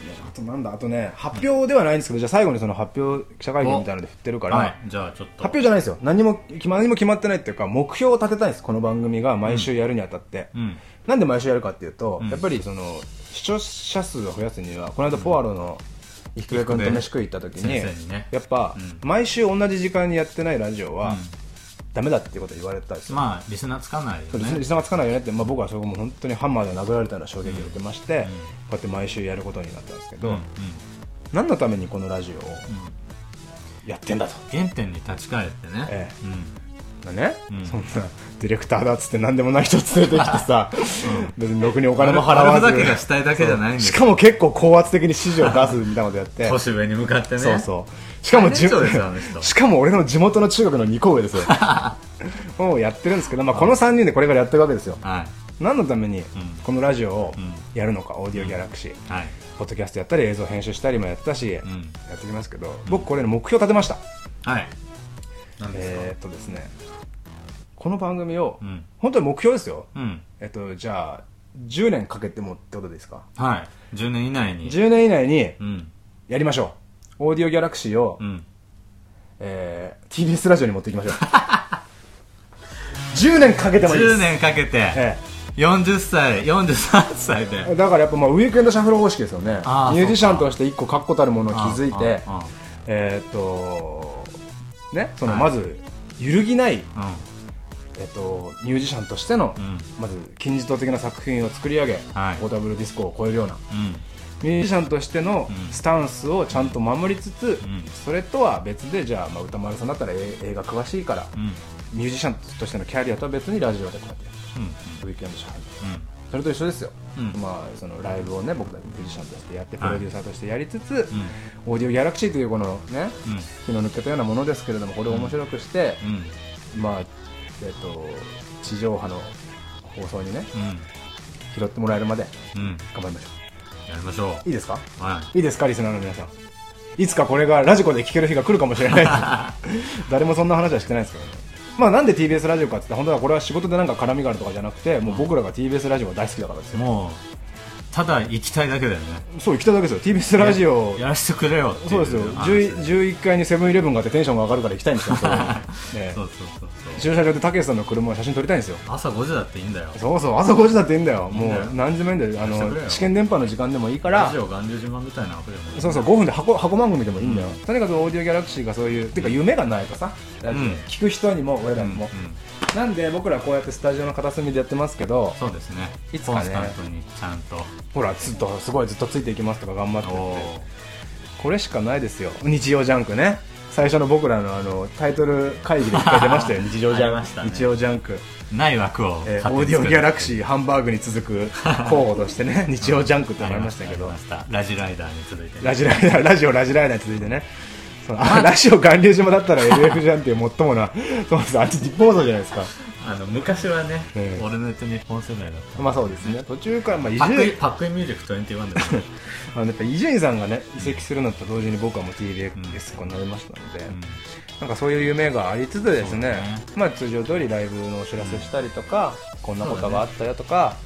ね。あとなんだあとね発表ではないんですけどじゃあ最後にその発表記者会見みたいなので振ってるから、週はいじゃあちょっと。発表じゃないですよ。何も決ま何も決まってないっていうか目標を立てたいんです。この番組が毎週やるにあたって、うん。なんで毎週やるかっていうと、うん。やっぱりその視聴者数を増やすにはこの間ポワロの伊福部君と飯食い行った時にね。やっぱ、うん。毎週同じ時間にやってないラジオは、ダメだっていうことを言われたんですよ、まあリスナーつかないよね。ねリスナーがつかないよねって、まあ、僕はそこも本当にハンマーで殴られたような衝撃を受けまして、こうやって毎週やることになったんですけど、うんうん。何のためにこのラジオをやってんだと、原点に立ち返ってね、えうん。ね、うん。そんなディレクターだっつって何でもない人連れてきてさ、別にろくにお金も払わず。しかも結構高圧的に指示を出すみたいなことやって。年上に向かってね。そうそうしかも最年長ですよあの人。しかも俺の地元の中学の2個上ですよ。もうやってるんですけど、まあ、この3人でこれからやってるわけですよ。はい。何のためにこのラジオをうん。やるのか、オーディオギャラクシー、はい。ポッドキャストやったり映像編集したりもやったし、ん。やってきますけど僕これの目標立てました、はい。えー、っとですねこの番組を、うん。本当に目標ですよ。うん。えっとじゃあ10年かけてもってことですか？はい。10年以内に。10年以内にうん。やりましょうオーディオギャラクシーを、うん。えー TBS ラジオに持っていきましょう。10年かけてもいいです。10年かけて。え40歳43歳で。えだからやっぱまあウィークエンドシャッフル方式ですよね。ミュージシャンとして一個確固たるものを築いてあえーっとねそのはい。まず揺るぎない、あえっと、ミュージシャンとしての、うんうん。まず金字塔的な作品を作り上げ、はい。ポータブルディスコを超えるようなうんミュージシャンとしてのうん。スタンスをちゃんと守りつつ、ん。それとは別でじゃあ、まあ、歌丸さんだったら映映画詳しいから、うん。ミュージシャンとしてのキャリアとは別にラジオでこうやってやうん。るウィークエンドシャッフルうん。それと一緒ですよ、うん。まあ、そのライブをね僕たちミュージシャンとしてやってプはい。ロデューサーとしてやりつつ、うん。オーディオギャラクシーというこのねうん。気の抜けたようなものですけれどもこれを面白くして、うん。まあえっと地上波の放送にねうん。拾ってもらえるまでうん。頑張りましょやりましょう。いいですか？うはい。いいですか？リスナーの皆さん。いつかこれがラジコで聴ける日が来るかもしれない。誰もそんな話はしてないですけどね。まあなんで TBS ラジオかって本当はこれは仕事でなんか絡みがあるとかじゃなくてもう僕らが TBS ラジオが大好きだからですよ。もうただ行きたいだけだよね。そう行きたいだけですよ。TBS ラジオやらせてくれよそうですよ。話10 11階にセブンイレブンがあってテンションが上がるから行きたいんですよ。ね。そうそうそうそう駐車場でたけしさんの車を写真撮りたいんですよ。朝5時だっていいんだよ。そうそう朝5時だっていいんだよ。もう何時もいいんだよ。あの試験電波の時間でもいいから。ラジオ巌流島みたいなそうそう5分で箱箱番組でもいいんだよ、とにかくオーディオギャラクシーがそういうてか夢がないとさ、うん。聞く人にも俺らにも、うんうんなんで僕らこうやってスタジオの片隅でやってますけどそうですね。いつかね。コンスタントにちゃんと。ほらずっとすごいずっとついていきますとか頑張ってって。おこれしかないですよ。日曜ジャンクね最初の僕らのあのタイトル会議で一回出ましたよ 日曜ジャンク、ね。日曜ジャンク、ない枠をえーオーディオギャラクーシーハンバーグに続く 候補としてね日曜ジャンクってなりましたけど。ラジライダーに続いてね。ラジライダーラジオラジライダーに続いてね。そのあラジオ巌流島だったら LF じゃんっていう最もな そうですあっち日本放送じゃないですかあの昔はねええ。オルネット日本世代だった。まあそうですね。途中からまあ伊集パックインミュージック21ですね。あのやっぱ伊集院さんがね移籍するのと同時に僕はもう TBS こうなりましたので、うん。なんかそういう夢がありつつですね。ね。まあ通常通りライブのお知らせしたりとか、こんなことがあったよとか、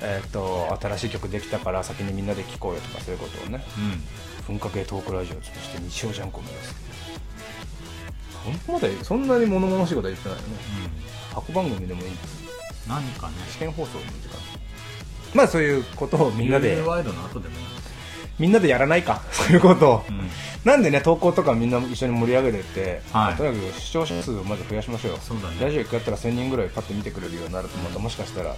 えっと新しい曲できたから先にみんなで聴こうよとかそういうことをねうん。文化系トークラジオとして日曜ジャンクを目指す。そんまでそんなに物々しいことは言ってないよね箱番組でもいい何かね。試験放送の時間。まあそういうことをみんなで。ワイドの後でもいい。みんなでやらないか。そういうことを、うん。なんでね投稿とかみんな一緒に盛り上げてって、はい。とにかく視聴者数をまず増やしましょうよ。そうだね。ラジオ1回やったら1000人ぐらいパッと見てくれるようになるとまたもしかしたら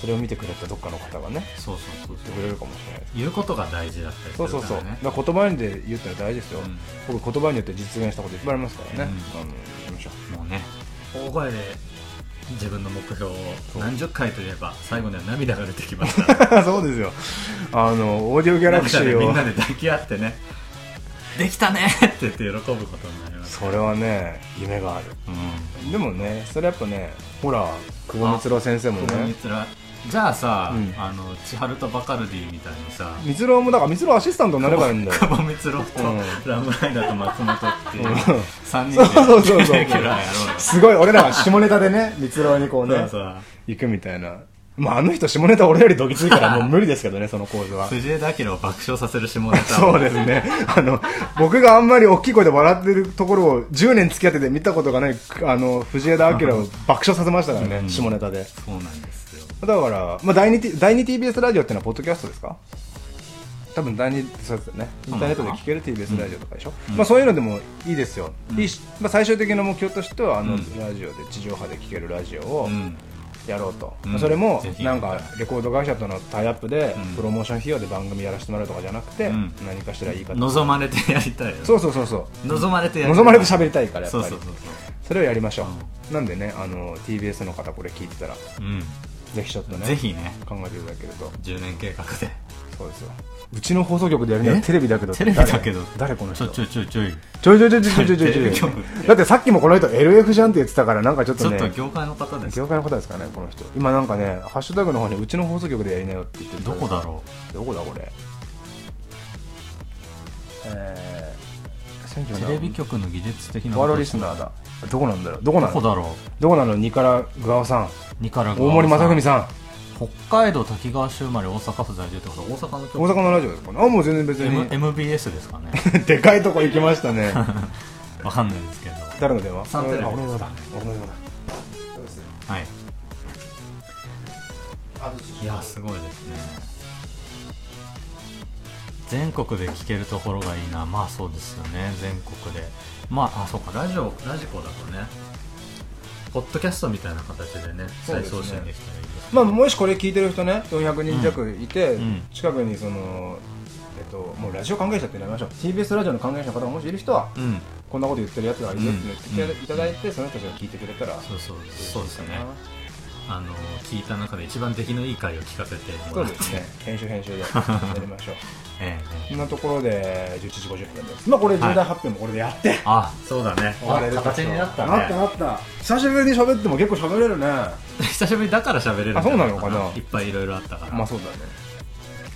それを見てくれたどっかの方がねそうそうそう言ってくれるかもしれない。言うことが大事だったりすそうそうそう、るからねだから言葉にで言ったら大事ですよ、うん。僕言葉によって実現したこといっぱいありますからね、うん。あのやりましょう。もうね大声で自分の目標を何十回といえば最後には涙が出てきました そうですよ。あのオーディオギャラクシーを涙でみんなで抱き合ってね。できたね。って言って喜ぶことになります。それはね夢がある。うん。でもねそれやっぱねほら久保光郎先生もね。つらじゃあさ、うん。あの千春とバカルディみたいにさ光郎もだから光郎アシスタントになればいいんだよ。久保光郎と、うん。ラムライダーと松本っていう、うん。3人でそうそうそうそうレギュラーやろう。よすごい俺らが下ネタでね光郎にこうねそうそう。行くみたいな。まああの人下ネタ俺よりどぎついから もう無理ですけどねその構図は。藤枝明を爆笑させる下ネタを。そうですね。あの、僕があんまり大きい声で笑ってるところを10年付き合ってて見たことがない、あの、藤枝明を爆笑させましたからね、うん。下ネタで。そうなんです。よだから、まあ、第2、第2 TBS ラジオってのはポッドキャストですか？多分第二そうですよね。インターネットで聴ける TBS ラジオとかでしょ、うん。まあ、そういうのでもいいですよ、うん。いいしまあ、最終的な目標としてはあのうん。ラジオで地上波で聴けるラジオをうん。やろうと、うん。まあそれもなんかレコード会社とのタイアップでうん。プロモーション費用で番組やらせてもらうとかじゃなくて、うん。何かしらいいか望まれてやりたいよそうそうそうそう。望まれてやりたい。望まれて喋りたいからやっぱり。それをやりましょう、なんでねあの TBS の方これ聞いてたらぜひちょっとねぜひね。考えていただけると。10年計画で。そうですよ。うちの放送局でやるにはえ？テレビだけどテレビだけど。誰？誰？この人？ちょちょちょちょい。ちょいちょいちょいちょいちょいちょだってさっきもこの人 LF じゃんって言ってたからなんかちょっちょっとねと業界の方です。業界の方ですかねこの人。今なんかねハッシュタグの方にうちの放送局でやりなよって言ってる。どこだろどこだこれ？えー、うテレビ局の技術的なワーロリスナーだどこなんだろう？どこなの？どこだろどこなの？ニカラグアオさん。うニカラグア大森正文さん。北海道滝川市生まれ大阪府在住ってことは大阪の局大阪のラジオですかねあもう全然別 M に MBS ですかね。でかいとこ行きましたね。わかんないですけど。誰の電話？サンテレビ。あ俺の電話だ。俺の電話だ。はい。いやすごいですね。全国で聞けるところがいいな。まあそうですよね。全国でまああそうかラジオラジコだとねポッドキャストみたいな形でね再そうですね。送信できたらいいですまあ、もしこれ聞いてる人ね400人弱いて、うん。近くにその、えっと、もうラジオ関係者ってなりましょう。TBS ラジオの関係者の方がもしいる人はうん。こんなこと言ってるやつがいるよって言ってうんいただいて、その人たちが聞いてくれたらそうそうそうですねあの聞いた中で一番出来のいい回を聞かせてもらって。そうですね。編集編集でやりましょう。ええこんなところで11時50分です。まあこれ重大発表もこれでやって、あそうだね。終われる形になったなったねなった。久しぶりに喋っても結構喋れるね。久しぶりだから喋れるんじゃあそうなのかな。いっぱいいろいろあったから。まあそうだね。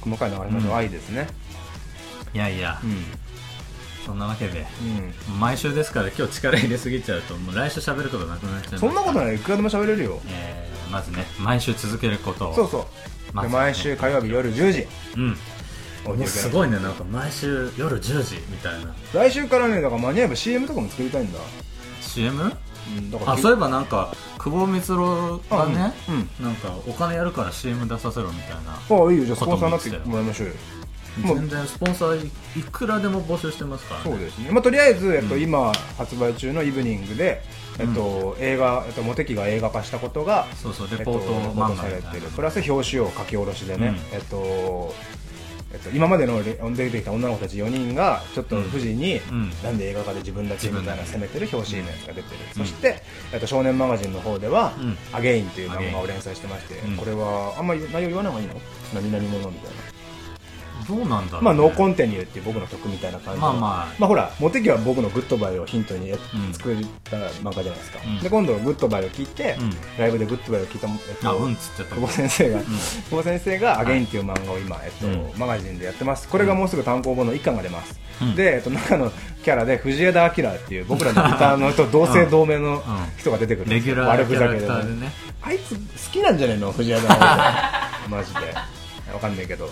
細かい流れましょう、うん。愛ですね。いやいや。うんそんなわけでうん。毎週ですから今日力入れすぎちゃうともう来週喋ることなくなっちゃいますそんなことない。いくらでも喋れるよ。えーまずね毎週続けることを。そうそう。まずね。で毎週火曜日夜10時。うん。すごいねなんか毎週夜10時みたいな。来週からねだから間に合えば CM とかも作りたいんだ、CM? うん、だからあそういえばなんか久保光郎がね、うんうん。なんかお金やるから CM 出させろみたいなあいいよ。じゃあスポンサーになってもらいましょうよ全然スポンサーいいくらでも募集してますからね。そうですね、まあ、とりあえず、えっと、うん。今発売中のイブニングで、えっと映画、えっと、モテキが映画化したことがそうそうえっとレポート漫画されてる。プラス表紙を書き下ろしでね、うん。えっとえっと、今までのレ出てきた女の子たち4人がちょっと不死に、うん。なんで映画化で自分たちみたいな自攻めてる表紙のやつが出てる、うん。そして、えっと、少年マガジンの方ではうん「アゲインという漫画を連載してまして、うん。これはあんまり内容言わない方がいいの？何々ものみたいなどうなんだろう、ね、まあノーコンテニューっていう僕の曲みたいな感じでまあまあ。まあほらモテキは僕のグッドバイをヒントに作った漫画じゃないですか、うん。で今度グッドバイを聞いて、うん。ライブでグッドバイを聞いた、えっとあうんっつってた。久保先生が、ん。久保先生が「アゲインっていう漫画を今、えっとうんマガジンでやってます。これがもうすぐ単行本の1巻が出ます、うん。で、えっと、中のキャラで藤枝明っていう僕らのギターの人同姓同名の人が出てくるんですよ。レギュラー悪ふざけでね。あいつ好きなんじゃねえの？藤枝明マジで。わかんないけど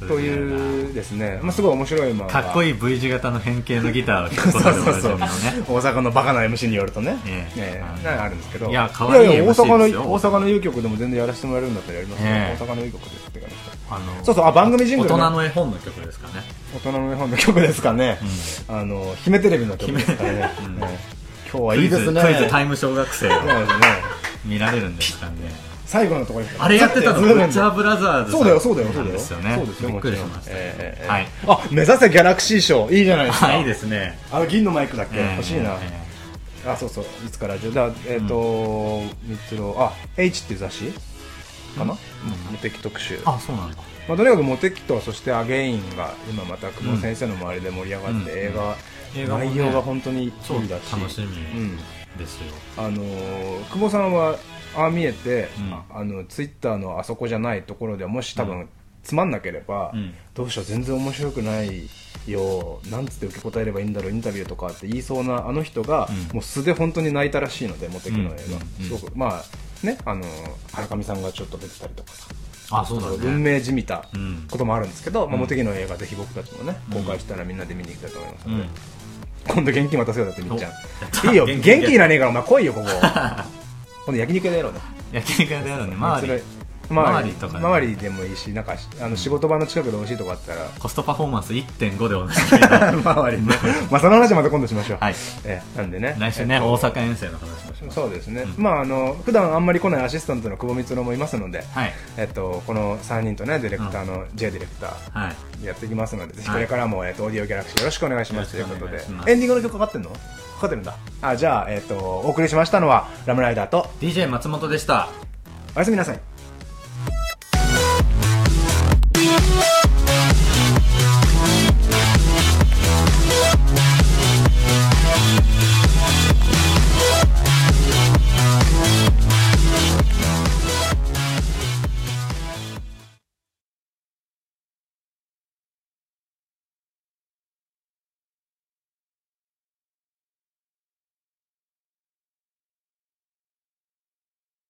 というですね、まあ、すごい面白い漫画。かっこいい V 字型の変形のギターを弾くことでおなじみのね大阪のバカな MC によるとね、ええ。え。あるんですけど。いや可愛いやや MC 大阪の大阪の有曲でも全然やらせてもらえるんだったらやりますよ、ええ。大阪の有曲ですって感じあのそうそうあ番組ジングルね。大人の絵本の曲ですかね。大人の絵本の曲ですかね、あの姫テレビの曲ですかね、姫ええ。今日はいいですね。クイズタイム小学生をね。見られるんですかね最後のところにあれやってたのブッチャーブラザーズそうだよそうだよ。そうだよなんですよね。そうですよ。びっくりしましたええええ。はい。あ目指せギャラクシー賞。いいじゃないですか。あいいですね。あの銀のマイクだっけ、ええ欲しいな、えあそうそう。いつからじゃだえっ、と、三つろあ H っていう雑誌？かな、モテキ特集。えあそうなんだ。まあ、とにかくモテキとそしてアゲインが今また久保先生の周りで盛り上がって、うん映画、映画もね内容が本当にいい超だし楽しみうんですよ。あのー久保さんはああ見えて、うん。ああのツイッターのあそこじゃないところでもし多分、つまんなければ、うん。どうしよう全然面白くないよなんつって受け答えればいいんだろうインタビューとかって言いそうなあの人が、うん。もう素で本当に泣いたらしいのでモテキの映画、すごくまあねあの原上さんがちょっと出てたりとかさあそうだね。運命じみたうんこともあるんですけど、まあ、うんモテキの映画ぜひ僕たちもねうん。公開したらみんなで見に行きたいと思いますので、うん。今度現金渡すよだってみっちゃん。いいよ現金元気いらねえからお前来いよここ 今度焼肉屋でやろうね。焼肉屋でやるん。で周り周りとかね。周りでもいいしなんかあの仕事場の近くで美味しいとこあったら。コストパフォーマンス1.5でおなじ周りねまあその話はまた今度しましょう。はい。えなんでね。来週ね、えっと大阪遠征の話もしますそうですね、まああの普段あんまり来ないアシスタントの久保光郎もいますので、はい。えっと、この3人とねディレクターの J ディレクターはい。やっていきますので、ぜひはい。これからも、えっと、オーディオギャラクシーよろしくお願いします。ということで。エンディングの曲かかってんの？かってるんだ。あ、じゃあ、えっ、ー、と、お送りしましたのは、ラムライダーと、DJ 松本でした。おやすみなさい。